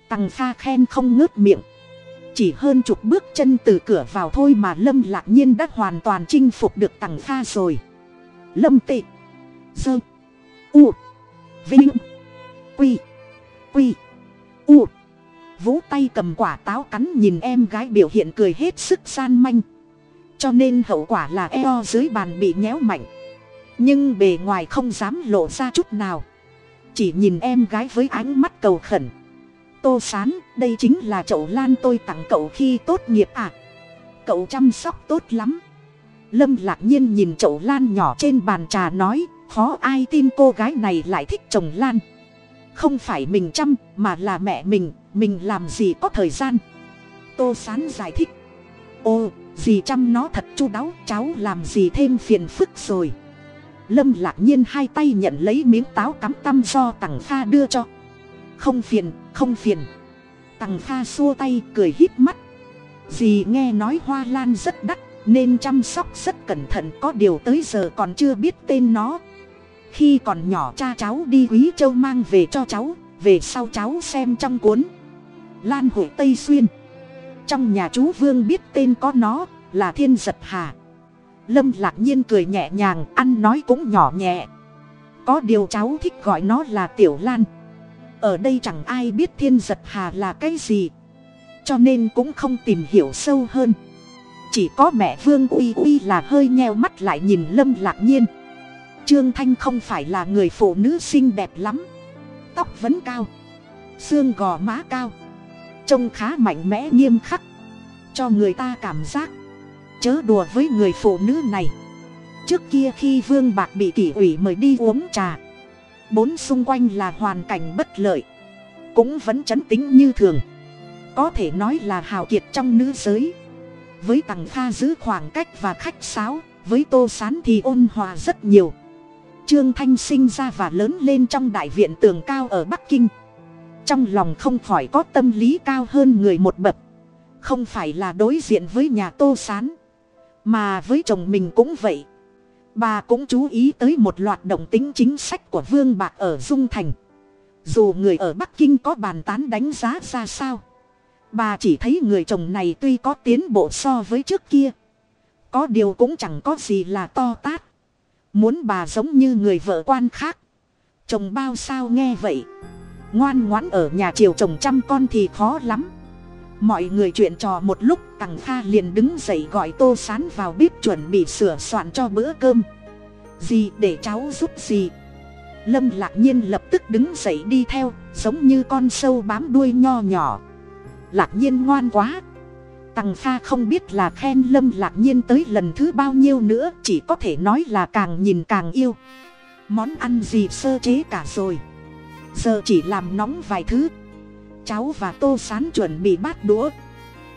Tằng pha khen không ngớt miệng. Chỉ hơn chục bước chân từ cửa vào thôi mà lâm lạc nhiên đã hoàn toàn chinh phục được tằng pha rồi. Lâm tị. Dơ. U. Vinh. Quy. Quy. U vũ tay cầm quả táo cắn nhìn em gái biểu hiện cười hết sức gian manh. Cho nên hậu quả là eo dưới bàn bị nhéo mạnh. Nhưng bề ngoài không dám lộ ra chút nào. Chỉ nhìn em gái với ánh mắt cầu khẩn. Tô sán, đây chính là chậu lan tôi tặng cậu khi tốt nghiệp à? Cậu chăm sóc tốt lắm. Lâm lạc nhiên nhìn chậu lan nhỏ trên bàn trà nói, khó ai tin cô gái này lại thích trồng lan không phải mình chăm, mà là mẹ mình mình làm gì có thời gian. Tô sán giải thích. Ô, dì chăm nó thật chu đáo, cháu làm gì thêm phiền phức rồi. Lâm lạc nhiên hai tay nhận lấy miếng táo cắm tăm do tằng pha đưa cho. Không phiền không phiền. Tằng pha xua tay, cười hít mắt. Dì nghe nói hoa lan rất đắt, nên chăm sóc rất cẩn thận, có điều tới giờ còn chưa biết tên nó khi còn nhỏ cha cháu đi quý châu mang về cho cháu, về sau cháu xem trong cuốn lan hội tây xuyên. Trong nhà chú vương biết tên có nó, là thiên giật hà. Lâm lạc nhiên cười nhẹ nhàng, ăn nói cũng nhỏ nhẹ. Có điều cháu thích gọi nó là tiểu lan. Ở đây chẳng ai biết thiên giật hà là cái gì, cho nên cũng không tìm hiểu sâu hơn. Chỉ có mẹ vương uy uy là hơi nheo mắt lại nhìn lâm lạc nhiên trương thanh không phải là người phụ nữ xinh đẹp lắm. Tóc vẫn cao. Xương gò má cao. Trông khá mạnh mẽ nghiêm khắc. Cho người ta cảm giác. Chớ đùa với người phụ nữ này. Trước kia khi vương bạc bị kỷ ủy mời đi uống trà. Bốn xung quanh là hoàn cảnh bất lợi. Cũng vẫn chấn tính như thường. Có thể nói là hào kiệt trong nữ giới. Với tằng pha giữ khoảng cách và khách sáo, với tô sán thì ôn hòa rất nhiều trương thanh sinh ra và lớn lên trong đại viện tường cao ở bắc kinh. Trong lòng không khỏi có tâm lý cao hơn người một bậc. Không phải là đối diện với nhà tô sán, mà với chồng mình cũng vậy. Bà cũng chú ý tới một loạt động tính chính sách của vương bạc ở dung thành. Dù người ở bắc kinh có bàn tán đánh giá ra sao, bà chỉ thấy người chồng này tuy có tiến bộ so với trước kia, có điều cũng chẳng có gì là to tát muốn bà giống như người vợ quan khác. Chồng bao sao nghe vậy. Ngoan ngoãn ở nhà chiều chồng chăm con thì khó lắm. Mọi người chuyện trò một lúc, tằng kha liền đứng dậy gọi tô sán vào bếp chuẩn bị sửa soạn cho bữa cơm. Gì để cháu giúp gì lâm lạc nhiên lập tức đứng dậy đi theo, giống như con sâu bám đuôi nho nhỏ. Lạc nhiên ngoan quá tằng kha không biết là khen lâm lạc nhiên tới lần thứ bao nhiêu nữa, chỉ có thể nói là càng nhìn càng yêu. Món ăn gì sơ chế cả rồi. Giờ chỉ làm nóng vài thứ. Cháu và tô sán chuẩn bị bát đũa.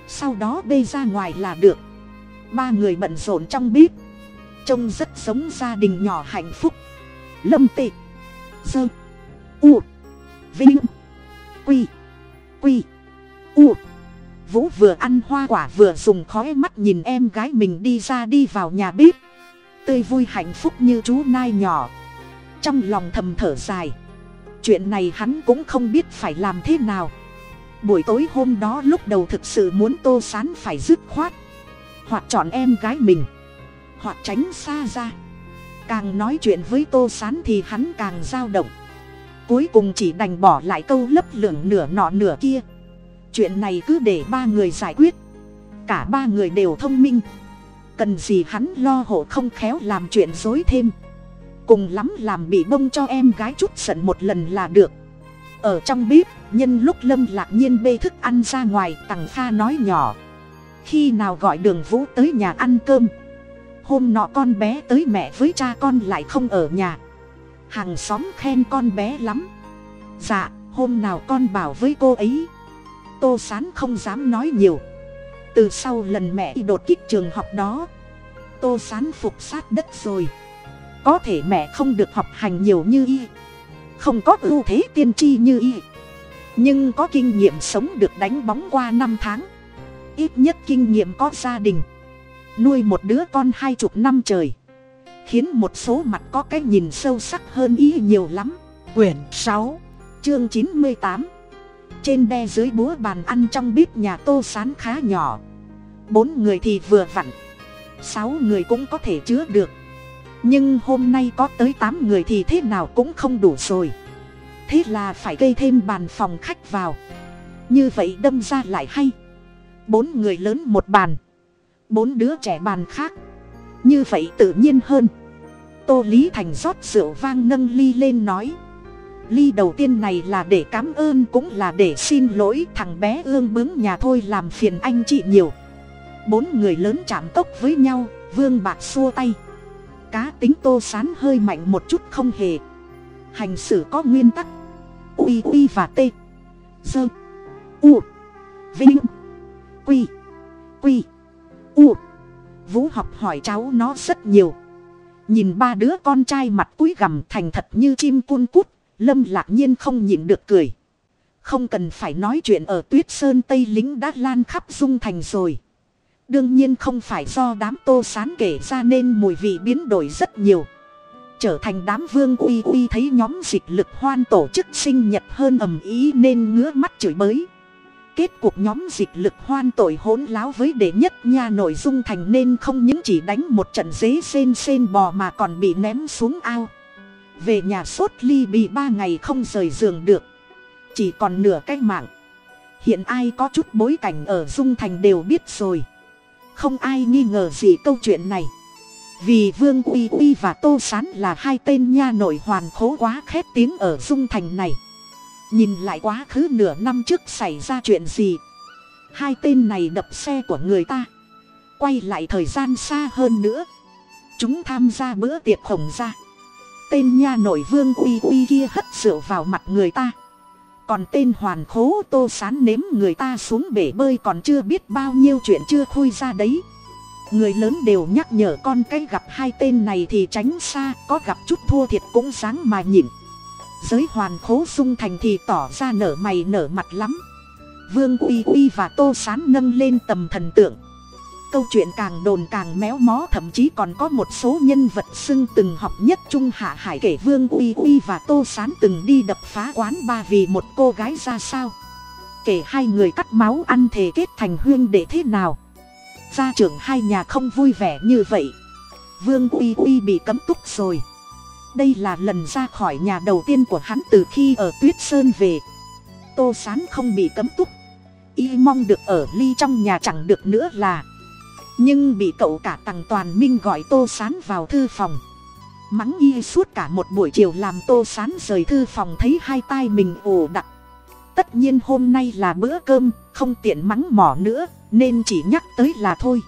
Sau đó bê ra ngoài là được. Ba người bận rộn trong bếp. Trông rất giống gia đình nhỏ hạnh phúc. Lâm tị dơ u, vinh, quy quy, u vũ vừa ăn hoa quả vừa dùng khói mắt nhìn em gái mình đi ra đi vào nhà bếp. Tươi vui hạnh phúc như chú nai nhỏ. Trong lòng thầm thở dài. Chuyện này hắn cũng không biết phải làm thế nào. Buổi tối hôm đó lúc đầu thực sự muốn tô sán phải dứt khoát. Hoặc chọn em gái mình. Hoặc tránh xa ra. Càng nói chuyện với tô sán thì hắn càng dao động. Cuối cùng chỉ đành bỏ lại câu lấp lửng nửa nọ nửa kia chuyện này cứ để ba người giải quyết. Cả ba người đều thông minh. Cần gì hắn lo hộ không khéo làm chuyện dối thêm. Cùng lắm làm bị bông cho em gái chút giận một lần là được. Ở trong bếp, nhân lúc lâm lạc nhiên bê thức ăn ra ngoài, tằng pha nói nhỏ. Khi nào gọi đường vũ tới nhà ăn cơm? Hôm nọ con bé tới mẹ với cha con lại không ở nhà. Hàng xóm khen con bé lắm. Dạ hôm nào con bảo với cô ấy tô sán không dám nói nhiều. Từ sau lần mẹ đột kích trường học đó, tô sán phục sát đất rồi. Có thể mẹ không được học hành nhiều như y, không có ưu thế tiên tri như y. Nhưng có kinh nghiệm sống được đánh bóng qua năm tháng, ít nhất kinh nghiệm có gia đình. Nuôi một đứa con hai chục năm trời, khiến một số mặt có cái nhìn sâu sắc hơn ý nhiều lắm. Quyển sáu, chương chín mươi tám trên đe dưới búa bàn ăn trong bếp nhà tô sán khá nhỏ. Bốn người thì vừa vặn. Sáu người cũng có thể chứa được. Nhưng hôm nay có tới tám người thì thế nào cũng không đủ rồi. Thế là phải gây thêm bàn phòng khách vào. Như vậy đâm ra lại hay. Bốn người lớn một bàn. Bốn đứa trẻ bàn khác. Như vậy tự nhiên hơn. Tô lý thành rót rượu vang nâng ly lên nói ly đầu tiên này là để cám ơn cũng là để xin lỗi thằng bé ương bướng nhà thôi làm phiền anh chị nhiều. Bốn người lớn chạm tốc với nhau, vương bạc xua tay. Cá tính tô sán hơi mạnh một chút không hề. Hành xử có nguyên tắc. Uy uy và t dơ. U. Vinh. Quy. Quy. U. Vũ học hỏi cháu nó rất nhiều. Nhìn ba đứa con trai mặt cúi gằm thành thật như chim cun cút lâm lạc nhiên không nhịn được cười. Không cần phải nói chuyện ở tuyết sơn tây lính đã lan khắp dung thành rồi. Đương nhiên không phải do đám tô sán kể ra nên mùi vị biến đổi rất nhiều. Trở thành đám vương uy uy thấy nhóm dịch lực hoan tổ chức sinh nhật hơn ầm ý nên ngứa mắt chửi bới. Kết cuộc nhóm dịch lực hoan tội hỗn láo với đệ nhất nha nội dung thành nên không những chỉ đánh một trận dế xên xên bò mà còn bị ném xuống ao về nhà sốt ly bị ba ngày không rời giường được. Chỉ còn nửa cái mạng. Hiện ai có chút bối cảnh ở dung thành đều biết rồi. Không ai nghi ngờ gì câu chuyện này. Vì vương uy uy và tô s á n là hai tên nha nội hoàn khố quá khét tiếng ở dung thành này. Nhìn lại quá khứ nửa năm trước xảy ra chuyện gì. Hai tên này đập xe của người ta. Quay lại thời gian xa hơn nữa. Chúng tham gia bữa tiệc khổng ra tên nha nội vương uy uy kia hất rượu vào mặt người ta. Còn tên hoàn khố tô sán nếm người ta xuống bể bơi còn chưa biết bao nhiêu chuyện chưa khui ra đấy. Người lớn đều nhắc nhở con cái gặp hai tên này thì tránh xa, có gặp chút thua thiệt cũng sáng mà nhịn giới hoàn khố sung thành thì tỏ ra nở mày nở mặt lắm. Vương uy uy và tô sán nâng lên tầm thần tượng câu chuyện càng đồn càng méo mó, thậm chí còn có một số nhân vật xưng từng học nhất trung hạ hải kể vương uy uy và tô sán từng đi đập phá quán ba vì một cô gái ra sao. Kể hai người cắt máu ăn thề kết thành huyên để thế nào. Gia trưởng hai nhà không vui vẻ như vậy. Vương uy uy bị cấm túc rồi. Đây là lần ra khỏi nhà đầu tiên của hắn từ khi ở tuyết sơn về. Tô sán không bị cấm túc. Y mong được ở ly trong nhà chẳng được nữa là nhưng bị cậu cả tằng toàn minh gọi tô sán vào thư phòng. Mắng y suốt cả một buổi chiều làm tô sán rời thư phòng thấy hai tai mình ồ đặc tất nhiên hôm nay là bữa cơm, không tiện mắng mỏ nữa, nên chỉ nhắc tới là thôi.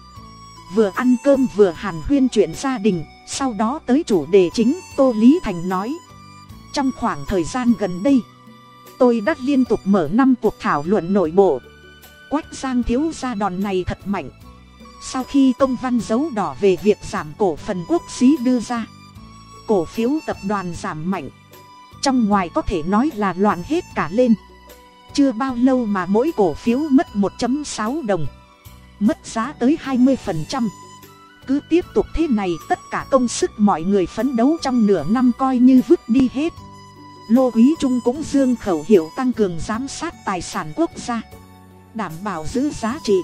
Vừa ăn cơm vừa hàn huyên chuyện gia đình, sau đó tới chủ đề chính, tô lý thành nói. Trong khoảng thời gian gần đây, tôi đã liên tục mở năm cuộc thảo luận nội bộ. Quách giang thiếu gia đòn này thật mạnh sau khi công văn dấu đỏ về việc giảm cổ phần quốc xí đưa ra, cổ phiếu tập đoàn giảm mạnh. Trong ngoài có thể nói là loạn hết cả lên. Chưa bao lâu mà mỗi cổ phiếu mất 1 sáu đồng, mất giá tới 20%. cứ tiếp tục thế này, tất cả công sức mọi người phấn đấu trong nửa năm coi như vứt đi hết. Lô quý trung cũng dương khẩu hiệu tăng cường giám sát tài sản quốc gia, đảm bảo giữ giá trị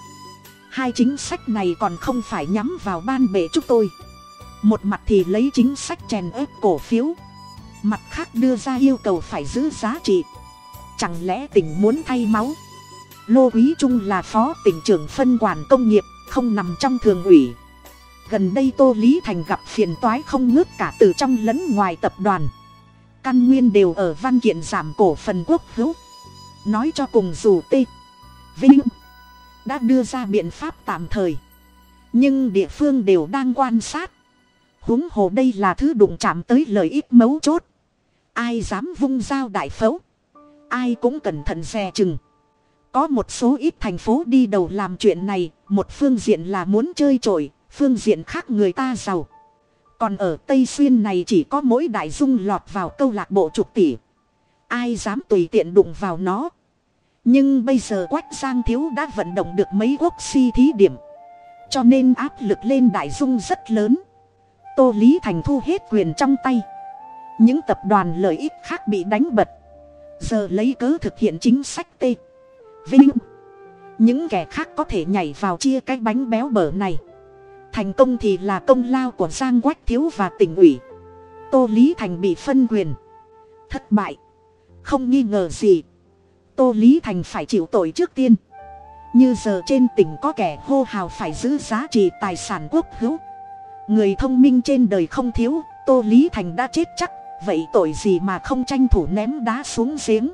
hai chính sách này còn không phải nhắm vào ban bệ chúng tôi. Một mặt thì lấy chính sách chèn ép cổ phiếu. Mặt khác đưa ra yêu cầu phải giữ giá trị. Chẳng lẽ tỉnh muốn thay máu? Lô quý trung là phó tỉnh trưởng phân quản công nghiệp, không nằm trong thường ủy. Gần đây tô lý thành gặp phiền toái không ngớt cả từ trong lẫn ngoài tập đoàn. Căn nguyên đều ở văn kiện giảm cổ phần quốc hữu. Nói cho cùng dù t. Vinh đã đưa ra biện pháp tạm thời. Nhưng địa phương đều đang quan sát. Huống hồ đây là thứ đụng chạm tới lợi ích mấu chốt. Ai dám vung dao đại phẫu? Ai cũng cẩn thận dè chừng. Có một số ít thành phố đi đầu làm chuyện này, một phương diện là muốn chơi trội, phương diện khác người ta giàu. Còn ở tây xuyên này chỉ có mỗi đại dung lọt vào câu lạc bộ chục tỷ. Ai dám tùy tiện đụng vào nó? Nhưng bây giờ quách giang thiếu đã vận động được mấy quốc si thí điểm, cho nên áp lực lên đại dung rất lớn. Tô lý thành thu hết quyền trong tay. Những tập đoàn lợi ích khác bị đánh bật. Giờ lấy cớ thực hiện chính sách t. Vinh. Những kẻ khác có thể nhảy vào chia cái bánh béo bở này. Thành công thì là công lao của giang quách thiếu và tỉnh ủy. Tô lý thành bị phân quyền. Thất bại. Không nghi ngờ gì tô lý thành phải chịu tội trước tiên. Như giờ trên tỉnh có kẻ hô hào phải giữ giá trị tài sản quốc hữu. Người thông minh trên đời không thiếu, tô lý thành đã chết chắc, vậy tội gì mà không tranh thủ ném đá xuống giếng?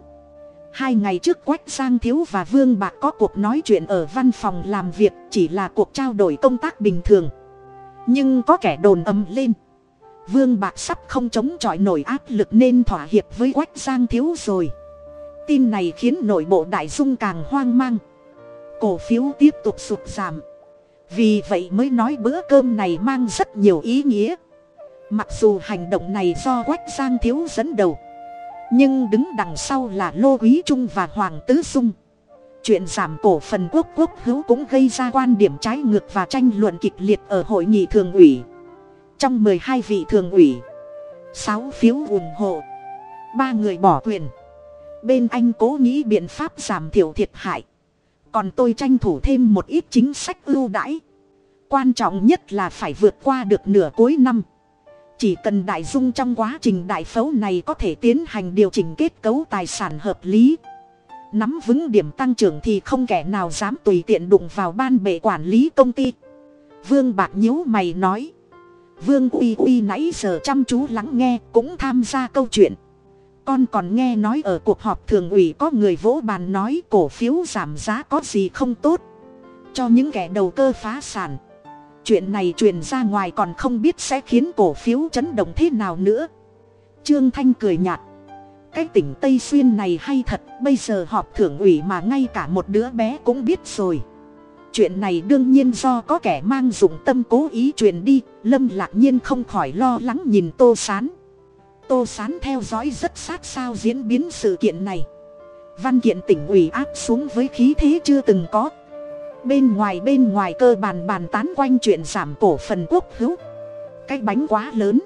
Hai ngày trước quách giang thiếu và vương bạc có cuộc nói chuyện ở văn phòng làm việc, chỉ là cuộc trao đổi công tác bình thường. Nhưng có kẻ đồn ầm lên. Vương bạc sắp không chống chọi nổi áp lực nên thỏa hiệp với quách giang thiếu rồi tin này khiến nội bộ đại dung càng hoang mang. Cổ phiếu tiếp tục sụt giảm. Vì vậy mới nói bữa cơm này mang rất nhiều ý nghĩa. Mặc dù hành động này do quách giang thiếu dẫn đầu, nhưng đứng đằng sau là lô quý trung và hoàng tứ dung. Chuyện giảm cổ phần quốc quốc hữu cũng gây ra quan điểm trái ngược và tranh luận kịch liệt ở hội nghị thường ủy. Trong mười hai vị thường ủy, sáu phiếu ủng hộ, ba người bỏ quyền bên anh cố nghĩ biện pháp giảm thiểu thiệt hại. Còn tôi tranh thủ thêm một ít chính sách ưu đãi. Quan trọng nhất là phải vượt qua được nửa cuối năm. Chỉ cần đại dung trong quá trình đại phẫu này có thể tiến hành điều chỉnh kết cấu tài sản hợp lý. Nắm vững điểm tăng trưởng thì không kẻ nào dám tùy tiện đụng vào ban bệ quản lý công ty. Vương bạc nhíu mày nói. Vương uy uy nãy giờ chăm chú lắng nghe cũng tham gia câu chuyện con còn nghe nói ở cuộc họp thường ủy có người vỗ bàn nói cổ phiếu giảm giá có gì không tốt. Cho những kẻ đầu cơ phá sản. Chuyện này truyền ra ngoài còn không biết sẽ khiến cổ phiếu chấn động thế nào nữa. Trương thanh cười nhạt. Cái tỉnh tây xuyên này hay thật, bây giờ họp thưởng ủy mà ngay cả một đứa bé cũng biết rồi. Chuyện này đương nhiên do có kẻ mang dụng tâm cố ý truyền đi, lâm lạc nhiên không khỏi lo lắng nhìn tô sán tô sán theo dõi rất sát sao diễn biến sự kiện này. Văn kiện tỉnh ủy áp xuống với khí thế chưa từng có. Bên ngoài bên ngoài cơ bàn bàn tán quanh chuyện giảm cổ phần quốc hữu. Cái bánh quá lớn.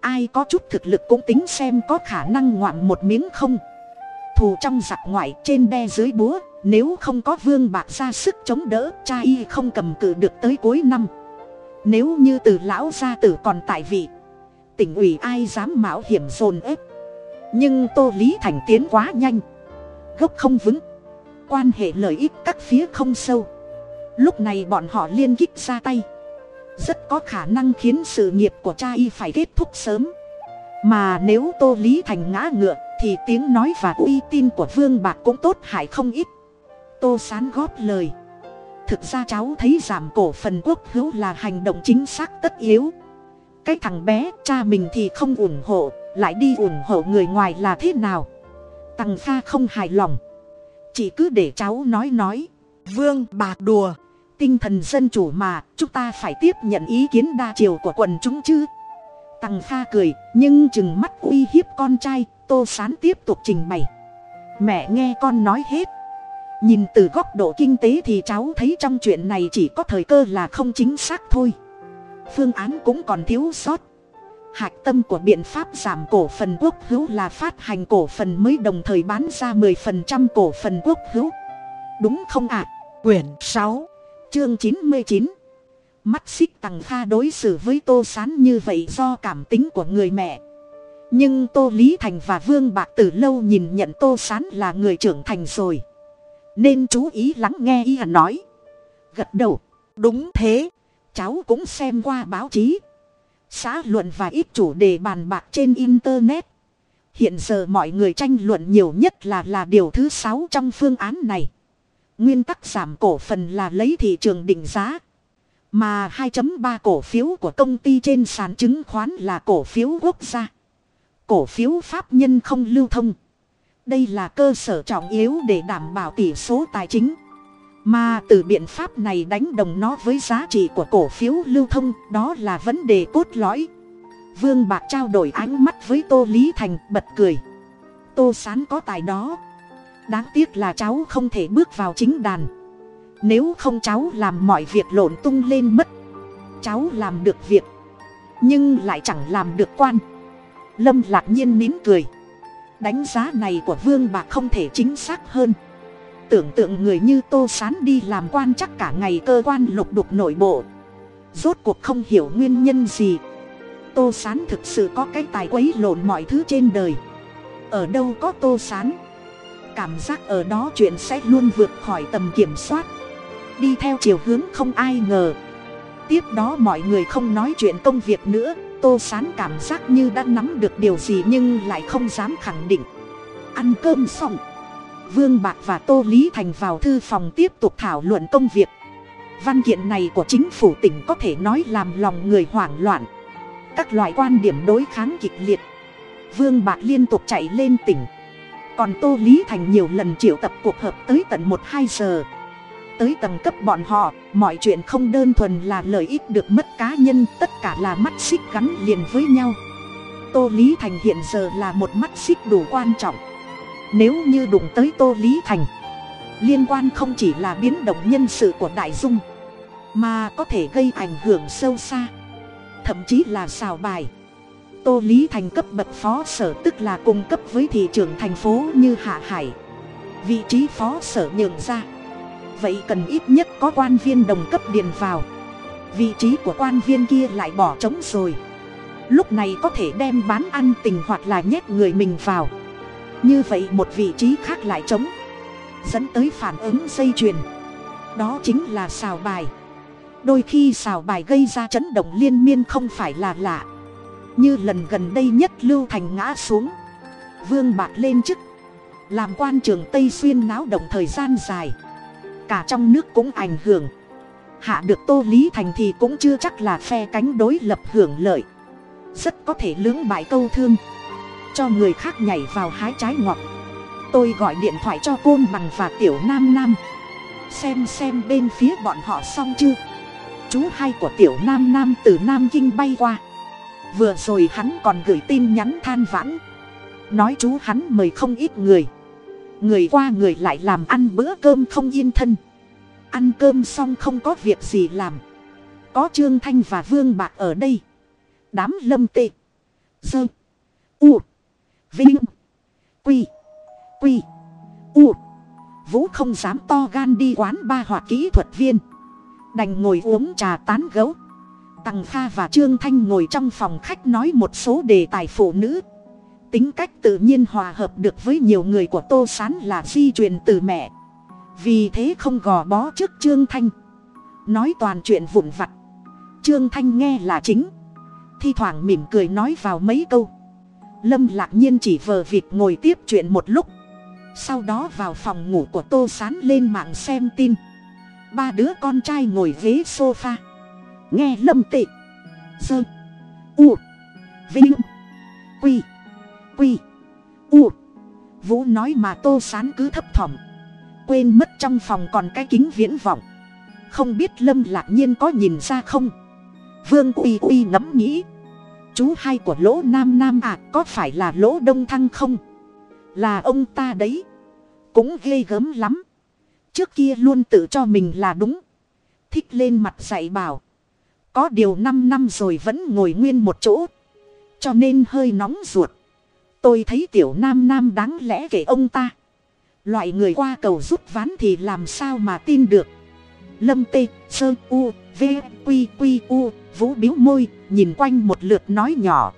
Ai có chút thực lực cũng tính xem có khả năng ngoạm một miếng không. Thù trong giặc ngoại trên đe dưới búa, nếu không có vương bạc ra sức chống đỡ, cha y không cầm cự được tới cuối năm. Nếu như từ lão gia tử còn tại vị tỉnh ủy ai dám mạo hiểm dồn ép. Nhưng tô lý thành tiến quá nhanh. Gốc không vững. Quan hệ lợi ích các phía không sâu. Lúc này bọn họ liên kích ra tay. Rất có khả năng khiến sự nghiệp của cha y phải kết thúc sớm. Mà nếu tô lý thành ngã ngựa, thì tiếng nói và uy tín của vương bạc cũng tốt hại không ít. Tô sán góp lời. Thực ra cháu thấy giảm cổ phần quốc hữu là hành động chính xác tất yếu cái thằng bé cha mình thì không ủng hộ lại đi ủng hộ người ngoài là thế nào? Tằng pha không hài lòng. Chỉ cứ để cháu nói nói. Vương bạc đùa. Tinh thần dân chủ mà chúng ta phải tiếp nhận ý kiến đa chiều của quần chúng chứ. Tằng pha cười nhưng chừng mắt uy hiếp con trai tô sán tiếp tục trình bày. Mẹ nghe con nói hết. Nhìn từ góc độ kinh tế thì cháu thấy trong chuyện này chỉ có thời cơ là không chính xác thôi phương án cũng còn thiếu sót. Hạch tâm của biện pháp giảm cổ phần quốc hữu là phát hành cổ phần mới đồng thời bán ra mười phần trăm cổ phần quốc hữu. Đúng không ạ? Quyển sáu, chương chín mươi chín. Mắt xích tằng kha đối xử với tô s á n như vậy do cảm tính của người mẹ. Nhưng tô lý thành và vương bạc từ lâu nhìn nhận tô s á n là người trưởng thành rồi. Nên chú ý lắng nghe y nói. Gật đầu. Đúng thế cháu cũng xem qua báo chí xã luận và ít chủ đề bàn bạc trên internet hiện giờ mọi người tranh luận nhiều nhất là là điều thứ sáu trong phương án này nguyên tắc giảm cổ phần là lấy thị trường định giá mà 2.3 cổ phiếu của công ty trên sàn chứng khoán là cổ phiếu quốc gia. Cổ phiếu pháp nhân không lưu thông. Đây là cơ sở trọng yếu để đảm bảo tỷ số tài chính. Mà từ biện pháp này đánh đồng nó với giá trị của cổ phiếu lưu thông, đó là vấn đề cốt lõi. Vương Bạc trao đổi ánh mắt với Tô Lý Thành, bật cười. Tô Sán có tài đó. Đáng tiếc là cháu không thể bước vào chính đàn nếu không cháu làm mọi việc lộn tung lên mất cháu làm được việc, nhưng lại chẳng làm được quan lâm lạc nhiên nín cười đánh giá này của vương bạc không thể chính xác hơn tưởng tượng người như tô sán đi làm quan chắc cả ngày cơ quan lục đục nội bộ. Rốt cuộc không hiểu nguyên nhân gì. Tô sán thực sự có cái tài quấy lộn mọi thứ trên đời. Ở đâu có tô sán? Cảm giác ở đó chuyện sẽ luôn vượt khỏi tầm kiểm soát. Đi theo chiều hướng không ai ngờ. Tiếp đó mọi người không nói chuyện công việc nữa. Tô sán cảm giác như đã nắm được điều gì nhưng lại không dám khẳng định. Ăn cơm xong vương bạc và tô lý thành vào thư phòng tiếp tục thảo luận công việc. Văn kiện này của chính phủ tỉnh có thể nói làm lòng người hoảng loạn. Các loại quan điểm đối kháng kịch liệt. Vương bạc liên tục chạy lên tỉnh. Còn tô lý thành nhiều lần triệu tập cuộc họp tới tận một hai giờ. Tới tầng cấp bọn họ, mọi chuyện không đơn thuần là lợi ích được mất cá nhân, tất cả là mắt xích gắn liền với nhau. Tô lý thành hiện giờ là một mắt xích đủ quan trọng nếu như đụng tới tô lý thành, liên quan không chỉ là biến động nhân sự của đại dung, mà có thể gây ảnh hưởng sâu xa, thậm chí là xào bài. Tô lý thành cấp bậc phó sở tức là cung cấp với thị trường thành phố như hạ hải, vị trí phó sở nhường ra. Vậy cần ít nhất có quan viên đồng cấp điền vào. Vị trí của quan viên kia lại bỏ trống rồi. Lúc này có thể đem bán ăn tình hoặc là nhét người mình vào như vậy một vị trí khác lại trống. Dẫn tới phản ứng dây chuyền. Đó chính là xào bài. Đôi khi xào bài gây ra chấn động liên miên không phải là lạ. Như lần gần đây nhất lưu thành ngã xuống. Vương bạc lên chức. Làm quan trường tây xuyên náo động thời gian dài. Cả trong nước cũng ảnh hưởng. Hạ được tô lý thành thì cũng chưa chắc là phe cánh đối lập hưởng lợi. Rất có thể lưỡng bại câu thương cho người khác nhảy vào hái trái ngọt. Tôi gọi điện thoại cho côn bằng và tiểu nam nam. Xem xem bên phía bọn họ xong chưa? Chú hai của tiểu nam nam từ nam kinh bay qua. Vừa rồi hắn còn gửi tin nhắn than vãn. Nói chú hắn mời không ít người. Người qua người lại làm ăn bữa cơm không yên thân. Ăn cơm xong không có việc gì làm. Có trương thanh và vương bạc ở đây. Đám lâm tê. Dơ u vinh. Quy. Quy. U. Vũ không dám to gan đi quán ba hoặc kỹ thuật viên. Đành ngồi uống trà tán gấu. Tằng kha và trương thanh ngồi trong phòng khách nói một số đề tài phụ nữ. Tính cách tự nhiên hòa hợp được với nhiều người của tô s á n là di truyền từ mẹ. Vì thế không gò bó trước trương thanh. Nói toàn chuyện vụn vặt. Trương thanh nghe là chính. Thi thoảng mỉm cười nói vào mấy câu lâm lạc nhiên chỉ vờ vịt ngồi tiếp chuyện một lúc. Sau đó vào phòng ngủ của tô s á n lên mạng xem tin. Ba đứa con trai ngồi ghế sofa. Nghe lâm tị. Dơ. U. Vinh. Quy. Quy. U. Vũ nói mà tô sán cứ thấp thỏm. Quên mất trong phòng còn cái kính viễn vọng. Không biết lâm lạc nhiên có nhìn ra không? Vương uy uy ngẫm nghĩ chú hai của lỗ nam nam à có phải là lỗ đông thăng không? Là ông ta đấy. Cũng ghê gớm lắm. Trước kia luôn tự cho mình là đúng. Thích lên mặt dạy bảo. Có điều năm năm rồi vẫn ngồi nguyên một chỗ. Cho nên hơi nóng ruột. Tôi thấy tiểu nam nam đáng lẽ kể ông ta. Loại người qua cầu rút ván thì làm sao mà tin được. Lâm tê, sơ, u v q q u, vũ biếu môi, nhìn quanh một lượt nói nhỏ.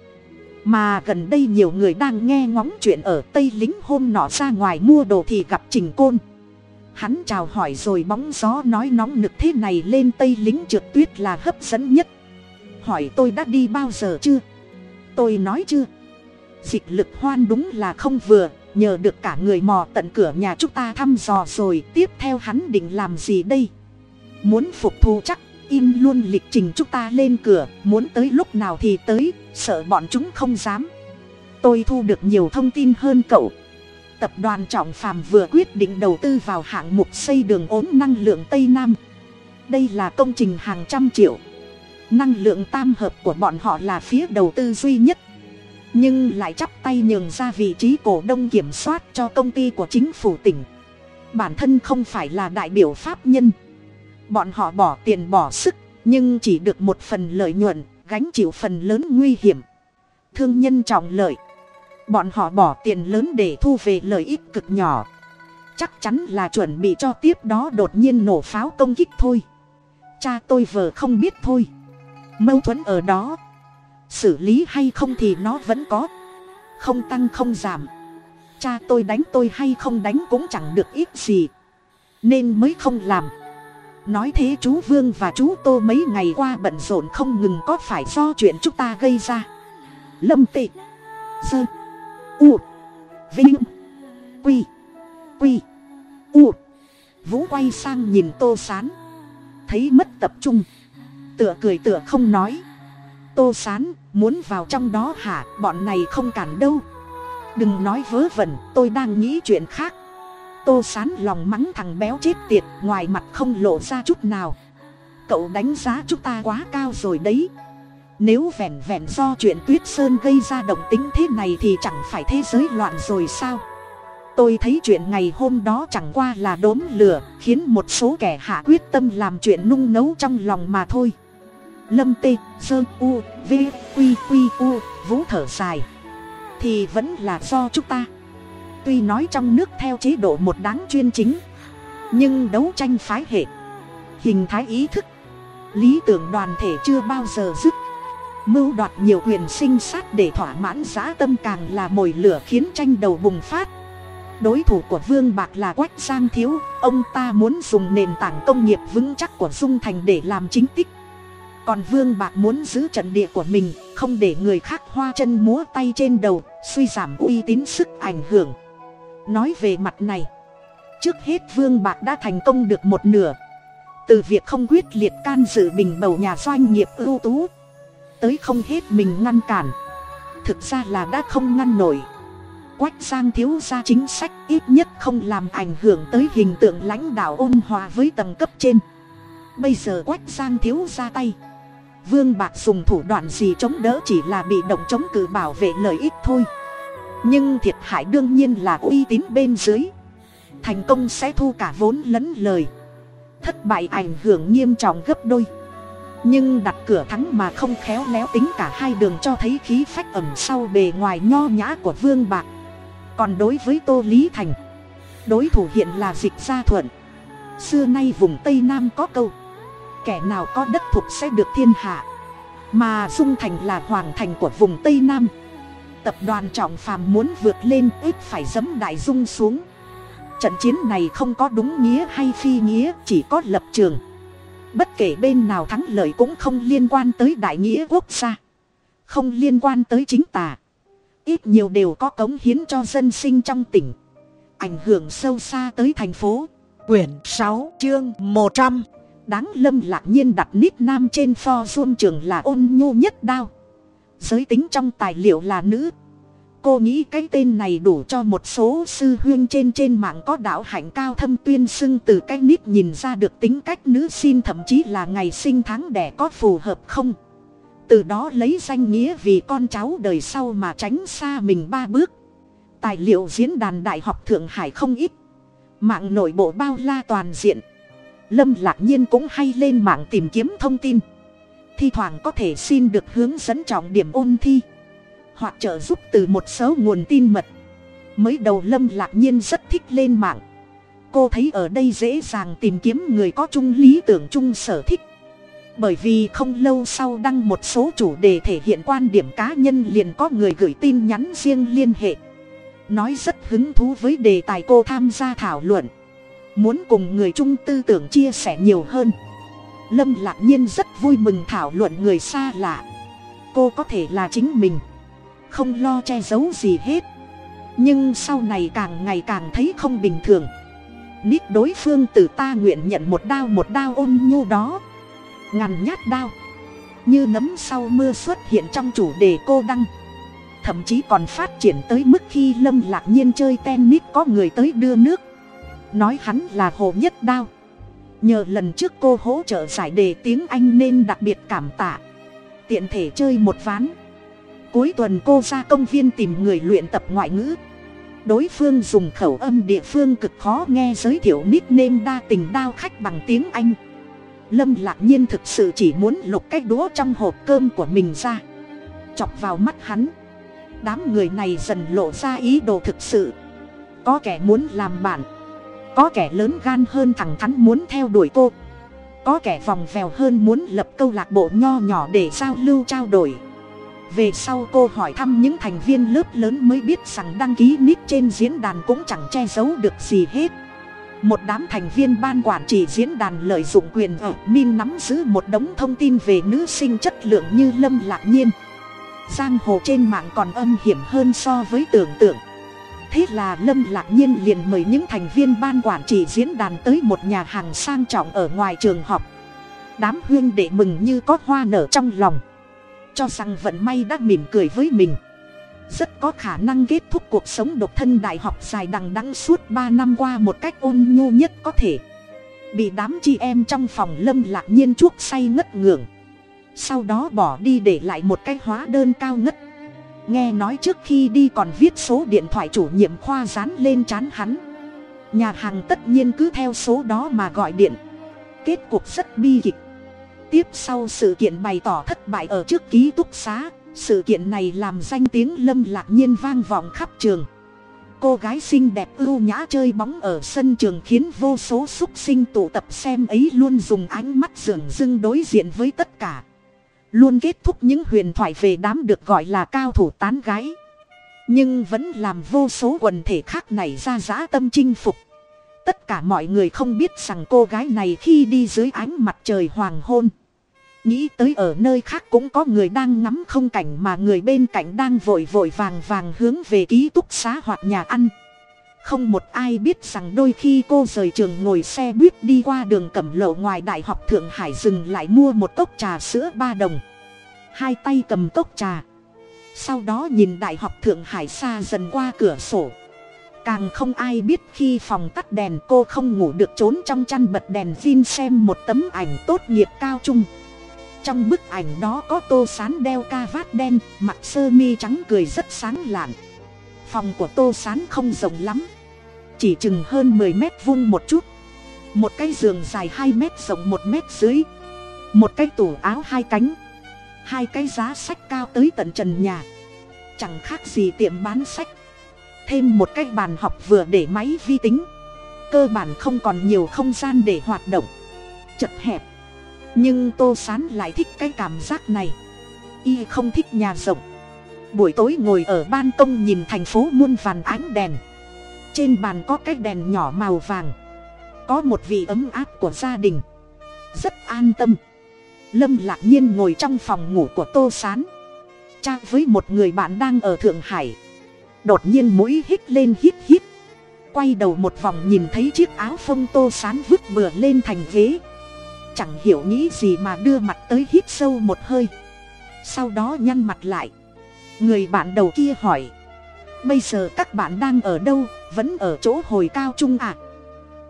Mà gần đây nhiều người đang nghe ngóng chuyện ở tây lính hôm nọ ra ngoài mua đồ thì gặp trình côn. Hắn chào hỏi rồi bóng gió nói nóng nực thế này lên tây lính trượt tuyết là hấp dẫn nhất. Hỏi tôi đã đi bao giờ chưa? Tôi nói chưa. Dịch lực hoan đúng là không vừa, nhờ được cả người mò tận cửa nhà chúng ta thăm dò rồi, tiếp theo hắn định làm gì đây? Muốn phục thù chắc in luôn lịch trình chúng ta lên cửa, muốn tới lúc nào thì tới, sợ bọn chúng không dám. Tôi thu được nhiều thông tin hơn cậu. Tập đoàn trọng phàm vừa quyết định đầu tư vào hạng mục xây đường ốm năng lượng tây nam. Đây là công trình hàng trăm triệu. Năng lượng tam hợp của bọn họ là phía đầu tư duy nhất. Nhưng lại chắp tay nhường ra vị trí cổ đông kiểm soát cho công ty của chính phủ tỉnh. Bản thân không phải là đại biểu pháp nhân bọn họ bỏ tiền bỏ sức, nhưng chỉ được một phần lợi nhuận, gánh chịu phần lớn nguy hiểm. Thương nhân trọng lợi. Bọn họ bỏ tiền lớn để thu về lợi ích cực nhỏ. Chắc chắn là chuẩn bị cho tiếp đó đột nhiên nổ pháo công kích thôi. Cha tôi vờ không biết thôi. Mâu thuẫn ở đó. Xử lý hay không thì nó vẫn có. Không tăng không giảm. Cha tôi đánh tôi hay không đánh cũng chẳng được ít gì. Nên mới không làm nói thế chú vương và chú tô mấy ngày qua bận rộn không ngừng có phải do chuyện chúng ta gây ra? Lâm tị, sơ, u, vinh, quy quy, u. Vũ quay sang nhìn tô sán. Thấy mất tập trung. Tựa cười tựa không nói. Tô sán, muốn vào trong đó hả? Bọn này không cản đâu. Đừng nói vớ vẩn, tôi đang nghĩ chuyện khác tô sán lòng mắng thằng béo chết tiệt, ngoài mặt không lộ ra chút nào. Cậu đánh giá chúng ta quá cao rồi đấy. Nếu vẹn vẹn do chuyện tuyết sơn gây ra động tính thế này thì chẳng phải thế giới loạn rồi sao? Tôi thấy chuyện ngày hôm đó chẳng qua là đốm lửa, khiến một số kẻ hạ quyết tâm làm chuyện nung nấu trong lòng mà thôi. Lâm tê, sơ, u, v q q u, vũ thở dài. Thì vẫn là do chúng ta tuy nói trong nước theo chế độ một đáng chuyên chính, nhưng đấu tranh phái hệ, hình thái ý thức, lý tưởng đoàn thể chưa bao giờ dứt. Mưu đoạt nhiều quyền sinh sát để thỏa mãn giã tâm càng là mồi lửa khiến tranh đầu bùng phát. Đối thủ của vương bạc là quách giang thiếu, ông ta muốn dùng nền tảng công nghiệp vững chắc của dung thành để làm chính tích. Còn vương bạc muốn giữ trận địa của mình, không để người khác hoa chân múa tay trên đầu, suy giảm uy tín sức ảnh hưởng nói về mặt này. Trước hết vương bạc đã thành công được một nửa. Từ việc không quyết liệt can dự bình bầu nhà doanh nghiệp ưu tú. Tới không hết mình ngăn cản. Thực ra là đã không ngăn nổi. Quách giang thiếu ra chính sách ít nhất không làm ảnh hưởng tới hình tượng lãnh đạo ôn hòa với tầng cấp trên. Bây giờ quách giang thiếu ra tay. Vương bạc dùng thủ đoạn gì chống đỡ chỉ là bị động chống cự bảo vệ lợi ích thôi nhưng thiệt hại đương nhiên là uy tín bên dưới. Thành công sẽ thu cả vốn lẫn lời. Thất bại ảnh hưởng nghiêm trọng gấp đôi. Nhưng đặt cửa thắng mà không khéo léo tính cả hai đường cho thấy khí phách ẩm sau bề ngoài nho nhã của vương bạc. Còn đối với tô lý thành, đối thủ hiện là dịch gia thuận. Xưa nay vùng tây nam có câu, kẻ nào có đất thuộc sẽ được thiên hạ. Mà dung thành là hoàng thành của vùng tây nam tập đoàn trọng phàm muốn vượt lên ít phải dẫm đại dung xuống. Trận chiến này không có đúng nghĩa hay phi nghĩa chỉ có lập trường. Bất kể bên nào thắng lợi cũng không liên quan tới đại nghĩa quốc gia không liên quan tới chính tà. Ít nhiều đều có cống hiến cho dân sinh trong tỉnh. Ảnh hưởng sâu xa tới thành phố. Quyển sáu chương một trăm. Đáng lâm lạc nhiên đặt nít nam trên pho zoom trường là ôn nhu nhất đao giới tính trong tài liệu là nữ. Cô nghĩ cái tên này đủ cho một số sư huyên trên trên mạng có đạo hạnh cao thâm tuyên xưng từ cái nít nhìn ra được tính cách nữ xin thậm chí là ngày sinh tháng đẻ có phù hợp không? Từ đó lấy danh nghĩa vì con cháu đời sau mà tránh xa mình ba bước. Tài liệu diễn đàn đại học thượng hải không ít. Mạng nội bộ bao la toàn diện. Lâm lạc nhiên cũng hay lên mạng tìm kiếm thông tin thi thoảng có thể xin được hướng dẫn trọng điểm ôn thi, hoặc trợ giúp từ một số nguồn tin mật. Mới đầu lâm lạc nhiên rất thích lên mạng. Cô thấy ở đây dễ dàng tìm kiếm người có chung lý tưởng chung sở thích. Bởi vì không lâu sau đăng một số chủ đề thể hiện quan điểm cá nhân liền có người gửi tin nhắn riêng liên hệ. Nói rất hứng thú với đề tài cô tham gia thảo luận. Muốn cùng người chung tư tưởng chia sẻ nhiều hơn lâm lạc nhiên rất vui mừng thảo luận người xa lạ. Cô có thể là chính mình. Không lo che giấu gì hết. Nhưng sau này càng ngày càng thấy không bình thường. Nít đối phương từ ta nguyện nhận một đao một đao ôn nhu đó. Ngàn nhát đao. Như nấm sau mưa xuất hiện trong chủ đề cô đăng. Thậm chí còn phát triển tới mức khi lâm lạc nhiên chơi tennis có người tới đưa nước. Nói hắn là hồ nhất đao nhờ lần trước cô hỗ trợ giải đề tiếng anh nên đặc biệt cảm tạ. Tiện thể chơi một ván. Cuối tuần cô ra công viên tìm người luyện tập ngoại ngữ. Đối phương dùng khẩu âm địa phương cực khó nghe giới thiệu nickname đa tình đao khách bằng tiếng anh. Lâm lạc nhiên thực sự chỉ muốn lục cái đũa trong hộp cơm của mình ra. Chọc vào mắt hắn. Đám người này dần lộ ra ý đồ thực sự. Có kẻ muốn làm bạn có kẻ lớn gan hơn thẳng thắn muốn theo đuổi cô. Có kẻ vòng vèo hơn muốn lập câu lạc bộ nho nhỏ để giao lưu trao đổi. Về sau cô hỏi thăm những thành viên lớp lớn mới biết rằng đăng ký nick trên diễn đàn cũng chẳng che giấu được gì hết. Một đám thành viên ban quản trị diễn đàn lợi dụng quyền ở min nắm giữ một đống thông tin về nữ sinh chất lượng như lâm lạc nhiên. Giang hồ trên mạng còn âm hiểm hơn so với tưởng tượng thế là lâm lạc nhiên liền mời những thành viên ban quản trị diễn đàn tới một nhà hàng sang trọng ở ngoài trường học. Đám huyên để mừng như có hoa nở trong lòng. Cho rằng vận may đã mỉm cười với mình. Rất có khả năng kết thúc cuộc sống độc thân đại học dài đằng đẵng suốt ba năm qua một cách ôn nhu nhất có thể. Bị đám chị em trong phòng lâm lạc nhiên chuốc say ngất ngưởng. Sau đó bỏ đi để lại một cái hóa đơn cao ngất nghe nói trước khi đi còn viết số điện thoại chủ nhiệm khoa dán lên c h á n hắn. Nhà hàng tất nhiên cứ theo số đó mà gọi điện. Kết cục rất bi kịch. Tiếp sau sự kiện bày tỏ thất bại ở trước ký túc xá, sự kiện này làm danh tiếng lâm lạc nhiên vang vọng khắp trường. Cô gái xinh đẹp ưu nhã chơi bóng ở sân trường khiến vô số xúc sinh tụ tập xem ấy luôn dùng ánh mắt dường dưng đối diện với tất cả luôn kết thúc những huyền thoại về đám được gọi là cao thủ tán gái. Nhưng vẫn làm vô số quần thể khác này ra giã tâm chinh phục. Tất cả mọi người không biết rằng cô gái này khi đi dưới ánh mặt trời hoàng hôn. Nghĩ tới ở nơi khác cũng có người đang ngắm không cảnh mà người bên cạnh đang vội vội vàng vàng hướng về ký túc xá hoặc nhà ăn không một ai biết rằng đôi khi cô rời trường ngồi xe buýt đi qua đường cẩm lộ ngoài đại học thượng hải dừng lại mua một cốc trà sữa ba đồng. Hai tay cầm cốc trà. Sau đó nhìn đại học thượng hải xa dần qua cửa sổ. Càng không ai biết khi phòng tắt đèn cô không ngủ được trốn trong chăn bật đèn xin xem một tấm ảnh tốt nghiệp cao trung. Trong bức ảnh đó có tô sán đeo ca vát đen mặc sơ mi trắng cười rất sáng lạn. Phòng của tô sán không rộng lắm chỉ chừng hơn mười mét vuông một chút. Một cái giường dài hai mét rộng một mét dưới. Một cái tủ áo hai cánh. Hai cái giá sách cao tới tận trần nhà. Chẳng khác gì tiệm bán sách. Thêm một cái bàn học vừa để máy vi tính. Cơ bản không còn nhiều không gian để hoạt động. Chật hẹp. Nhưng tô sán lại thích cái cảm giác này. Y không thích nhà rộng. Buổi tối ngồi ở ban công nhìn thành phố muôn vàn ánh đèn trên bàn có cái đèn nhỏ màu vàng. Có một vị ấm áp của gia đình. Rất an tâm. Lâm lạc nhiên ngồi trong phòng ngủ của tô s á n cha với một người bạn đang ở thượng hải. Đột nhiên mũi hít lên hít hít. Quay đầu một vòng nhìn thấy chiếc áo phông tô sán vứt bừa lên thành ghế. Chẳng hiểu nghĩ gì mà đưa mặt tới hít sâu một hơi. Sau đó nhăn mặt lại. Người bạn đầu kia hỏi. Bây giờ các bạn đang ở đâu? Vẫn ở chỗ hồi cao trung à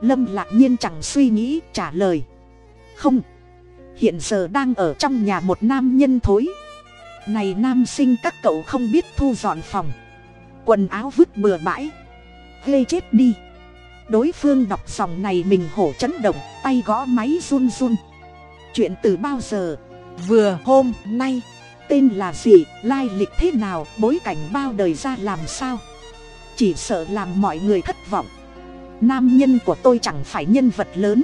lâm lạc nhiên chẳng suy nghĩ, trả lời. Không. Hiện giờ đang ở trong nhà một nam nhân thối. Này nam sinh các cậu không biết thu dọn phòng. Quần áo vứt bừa bãi. Gây chết đi. Đối phương đọc dòng này mình hổ chấn động, tay gõ máy run run. Chuyện từ bao giờ? Vừa hôm nay, tên là gì? Lai lịch thế nào? Bối cảnh bao đời ra làm sao? Chỉ sợ làm mọi người thất vọng. Nam nhân của tôi chẳng phải nhân vật lớn,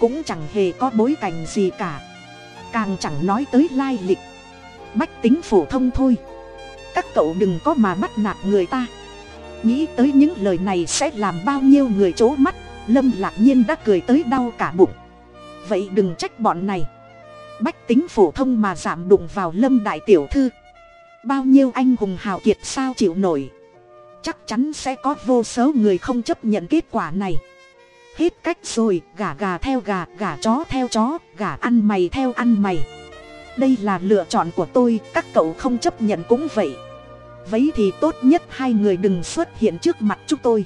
cũng chẳng hề có bối cảnh gì cả. Càng chẳng nói tới lai lịch, bách tính phổ thông thôi. Các cậu đừng có mà bắt nạt người ta. Nghĩ tới những lời này sẽ làm bao nhiêu người c mắt, lâm lạc nhiên đã cười tới đau cả bụng. Vậy đừng trách bọn này. Bách tính phổ thông mà giảm đụng vào lâm đại tiểu thư. Bao nhiêu anh hùng hào kiệt sao chịu nổi chắc chắn sẽ có vô số người không chấp nhận kết quả này. Hết cách rồi, gà gà theo gà gà chó theo chó, gà ăn mày theo ăn mày. Đây là lựa chọn của tôi, các cậu không chấp nhận cũng vậy. Vấy thì tốt nhất hai người đừng xuất hiện trước mặt chúng tôi.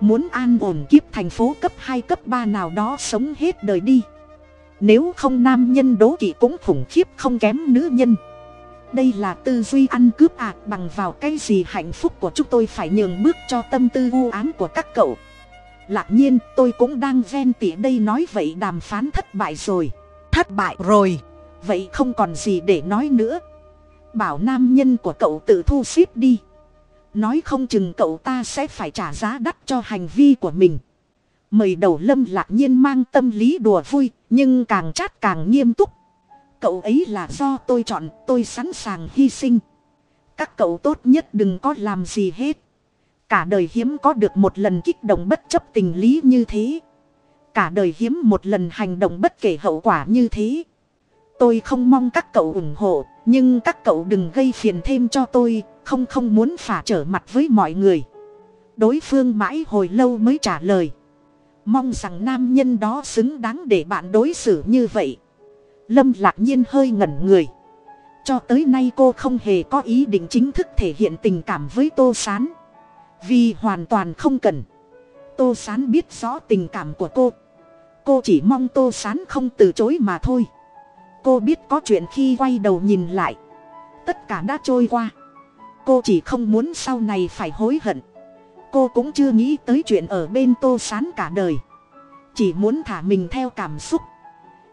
Muốn an ổn kiếp thành phố cấp hai, cấp ba nào đó sống hết đời đi. Nếu không nam nhân đố kỵ cũng khủng khiếp, không kém nữ nhân đây là tư duy ăn cướp ạc bằng vào cái gì hạnh phúc của chúng tôi phải nhường bước cho tâm tư u ám của các cậu. Lạc nhiên tôi cũng đang ven tỉ đây nói vậy đàm phán thất bại rồi. Thất bại rồi. Vậy không còn gì để nói nữa. Bảo nam nhân của cậu tự thu xếp đi. Nói không chừng cậu ta sẽ phải trả giá đắt cho hành vi của mình. Mời đầu lâm lạc nhiên mang tâm lý đùa vui nhưng càng chát càng nghiêm túc cậu ấy là do tôi chọn, tôi sẵn sàng hy sinh. Các cậu tốt nhất đừng có làm gì hết. Cả đời hiếm có được một lần kích động bất chấp tình lý như thế. Cả đời hiếm một lần hành động bất kể hậu quả như thế. Tôi không mong các cậu ủng hộ, nhưng các cậu đừng gây phiền thêm cho tôi, không không muốn phả trở mặt với mọi người. Đối phương mãi hồi lâu mới trả lời. Mong rằng nam nhân đó xứng đáng để bạn đối xử như vậy lâm lạc nhiên hơi ngẩn người. Cho tới nay cô không hề có ý định chính thức thể hiện tình cảm với tô s á n vì hoàn toàn không cần. Tô s á n biết rõ tình cảm của cô. Cô chỉ mong tô s á n không từ chối mà thôi. Cô biết có chuyện khi quay đầu nhìn lại. Tất cả đã trôi qua. Cô chỉ không muốn sau này phải hối hận. Cô cũng chưa nghĩ tới chuyện ở bên tô s á n cả đời. Chỉ muốn thả mình theo cảm xúc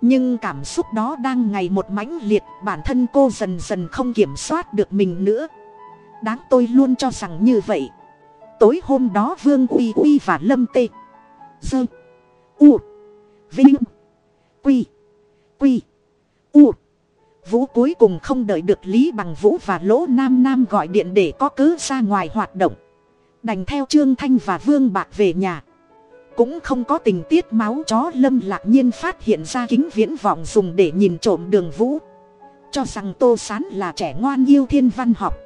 nhưng cảm xúc đó đang ngày một mãnh liệt, bản thân cô dần dần không kiểm soát được mình nữa. Đáng tôi luôn cho rằng như vậy. Tối hôm đó vương uy uy và lâm tê. Dơ. U. Vinh. Quy. Quy. U. Vũ cuối cùng không đợi được lý bằng vũ và lỗ nam nam gọi điện để có cớ ra ngoài hoạt động. Đành theo trương thanh và vương bạc về nhà cũng không có tình tiết máu, chó lâm lạc nhiên phát hiện ra kính viễn vọng dùng để nhìn trộm đường vũ. Cho rằng tô sán là trẻ ngoan yêu thiên văn học.